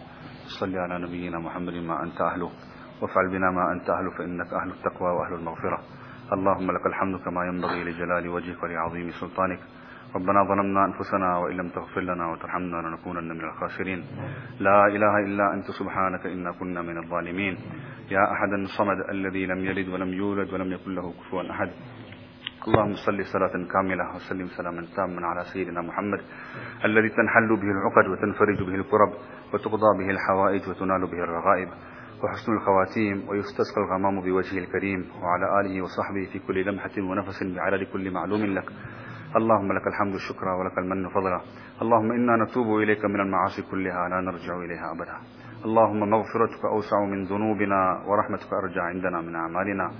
C: صل على نبينا محمد ما أنت أهله وافعل بنا ما أنت أهله فإنك أهل التقوى وأهل المغفرة اللهم لك الحمد كما ينبغي لجلال وجهك ولعظيم سلطانك ربنا ظلمنا أنفسنا وإن لم تغفر لنا وترحمنا لنكونن من الخاسرين لا إله إلا أنت سبحانك إنا كنا من الظالمين يا أحد الصمد الذي لم يلد ولم يولد ولم يكن له كفوا أحد اللهم صل صلاة كاملة وسلم سلاما تاما على سيدنا محمد الذي تنحل به العقد وتنفرج به الكرب وتقضى به الحوائج وتنال به الرغائب. وحسن الخواتيم ويستسقى الغمام بوجهه الكريم وعلى آله وصحبه في كل لمحة ونفس بعدد كل معلوم لك. اللهم لك الحمد شكرا ولك المن فضلا. اللهم إنا نتوب إليك من المعاصي كلها لا نرجع إليها أبدا. اللهم مغفرتك أوسع من ذنوبنا ورحمتك أرجع عندنا من أعمالنا.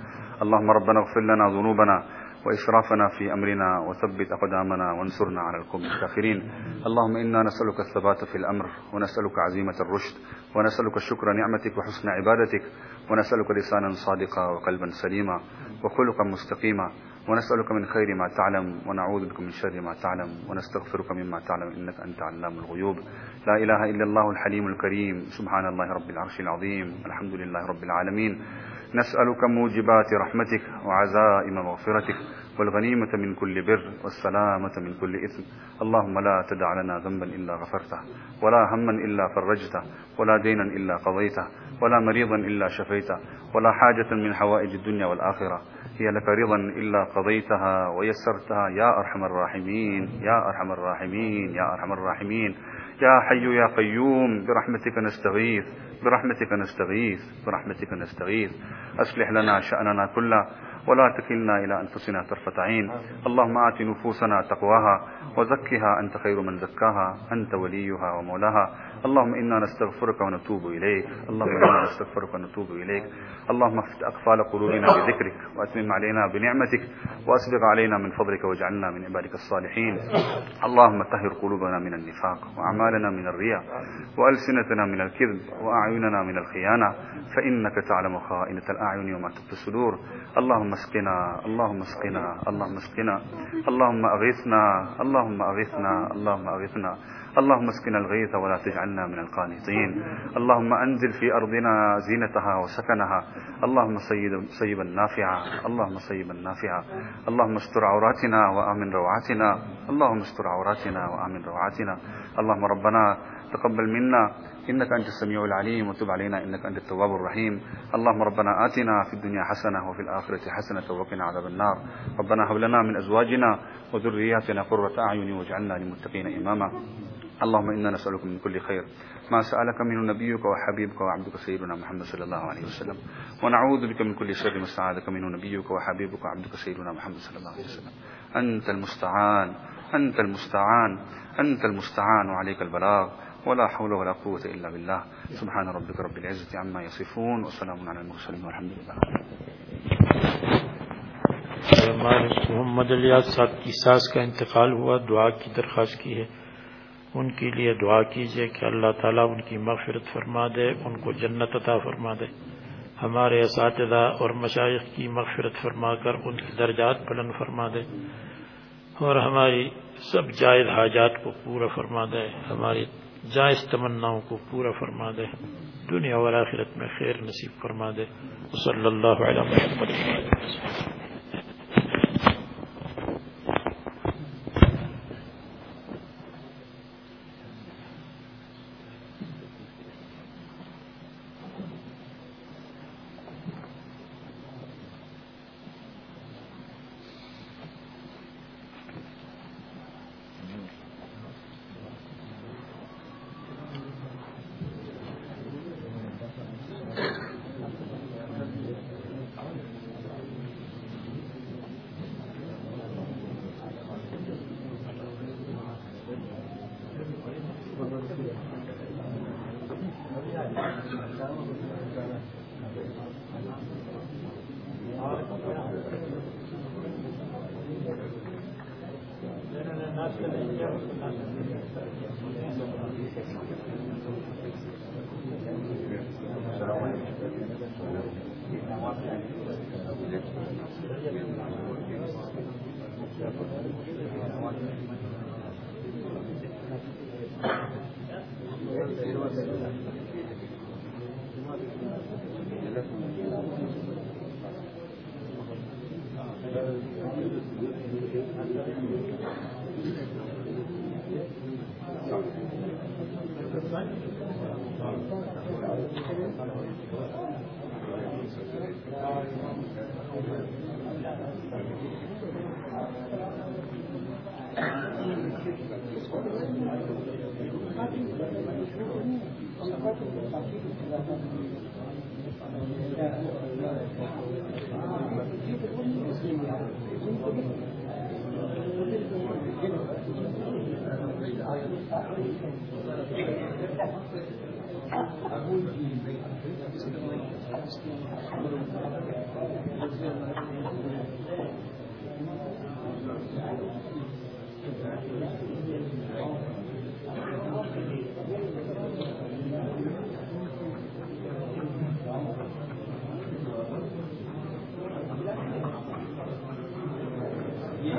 C: اللهم ربنا اغفر لنا ذنوبنا وإسرافنا في أمرنا وثبت أقدامنا وانصرنا على القوم الكافرين. اللهم إنا نسألك الثبات في الأمر ونسألك عزيمة الرشد ونسألك شكر نعمتك وحسن عبادتك ونسألك لسانا صادقا وقلبا سليما وخلقا مستقيما ونسألك من خير ما تعلم ونعوذ بك من شر ما تعلم ونستغفرك مما تعلم إنك أنت علام الغيوب. لا إله إلا الله الحليم الكريم. سبحان الله رب العرش العظيم. الحمد لله رب العالمين. نسألك موجبات رحمتك وعزائم مغفرتك والغنيمة من كل بر والسلامة من كل إثم. اللهم لا تدع لنا ذنبا إلا غفرته ولا هما إلا فرجته ولا دينا إلا قضيته ولا مريضا إلا شفيته ولا حاجة من حوائج الدنيا والآخرة. هي لك رضا إلا قضيتها ويسرتها. يا أرحم الراحمين يا أرحم الراحمين يا أرحم الراحمين. يا حي يا قيوم برحمتك نستغيث. برحمتك نستغيث برحمتك نستغيث. أصلح لنا شأننا كله ولا تكلنا إلى أنفسنا طرفة عين. اللهم آت نفوسنا تقواها وزكها أنت خير من زكاها أنت وليها ومولاها. اللهم إنا نستغفرك ونتوب إليك. اللهم إنا نستغفرك ونتوب إليك. اللهم افتح أقفال قلوبنا بذكرك وأتمم علينا بنعمتك وأسبغ علينا من فضلك واجعلنا من عبادك الصالحين. اللهم طهر قلوبنا من النفاق وأعمالنا من الرياء وألسنتنا من الكذب وأعيننا من الخيانة. فإنك تعلم خائنة الأعين وما تخفي الصدور. اللهم اسقنا اللهم اسقنا اللهم اسقنا. اللهم أغثنا اللهم أغثنا اللهم أغثنا اللهم اسقنا الغيث ولا تجعلنا من القانطين. اللهم أنزل في أرضنا زينتها وسكنها. اللهم سيد سيبا نافعا. اللهم سيبا نافعا. اللهم استر عوراتنا وآمن روعاتنا. اللهم استر عوراتنا وآمن روعاتنا. اللهم ربنا تقبل منا. إنك أنت السميع العليم وتب علينا إنك أنت التواب الرحيم. اللهم ربنا آتنا في الدنيا حسنة وفي الآخرة حسنة وقنا عذاب النار. ربنا هب لنا من أزواجنا وذرياتنا قرة أعين واجعلنا للمتقين إماما. اللهم إنا نسألك من كل خير. ما سألك منه نبيك وحبيبك وعبدك سيدنا محمد صلى الله عليه وسلم. ونعوذ بك من كل شر ما استعاذك منه نبيك وحبيبك وعبدك سيدنا محمد صلى الله عليه وسلم. أنت المستعان أنت المستعان أنت المستعان وعليك البلاغ. ولا حول ولا قوة إلا بالله. سبحان ربك رب العزة عما يصفون، وسلام على المرسلين، والحمد لله.
D: محمد الیاس صاحب کی ساس کا انتقال ہوا، دعا کی درخواست کی ہے۔ ان کے لیے دعا کیجیے کہ اللہ تعالیٰ ان کی مغفرت فرما دے، ان کو جنت عطا فرما دے۔ ہمارے اساتذہ اور مشائق کی مغفرت فرما کر ان کی درجات بلند فرما دے۔ اور ہماری سب جائز حاجات کو پورا فرما دے۔ ہماری جائز تمناؤں کو پورا فرما دے۔ دنیا اور آخرت میں خیر نصیب فرما دے۔ صلی اللہ علیہ وسلم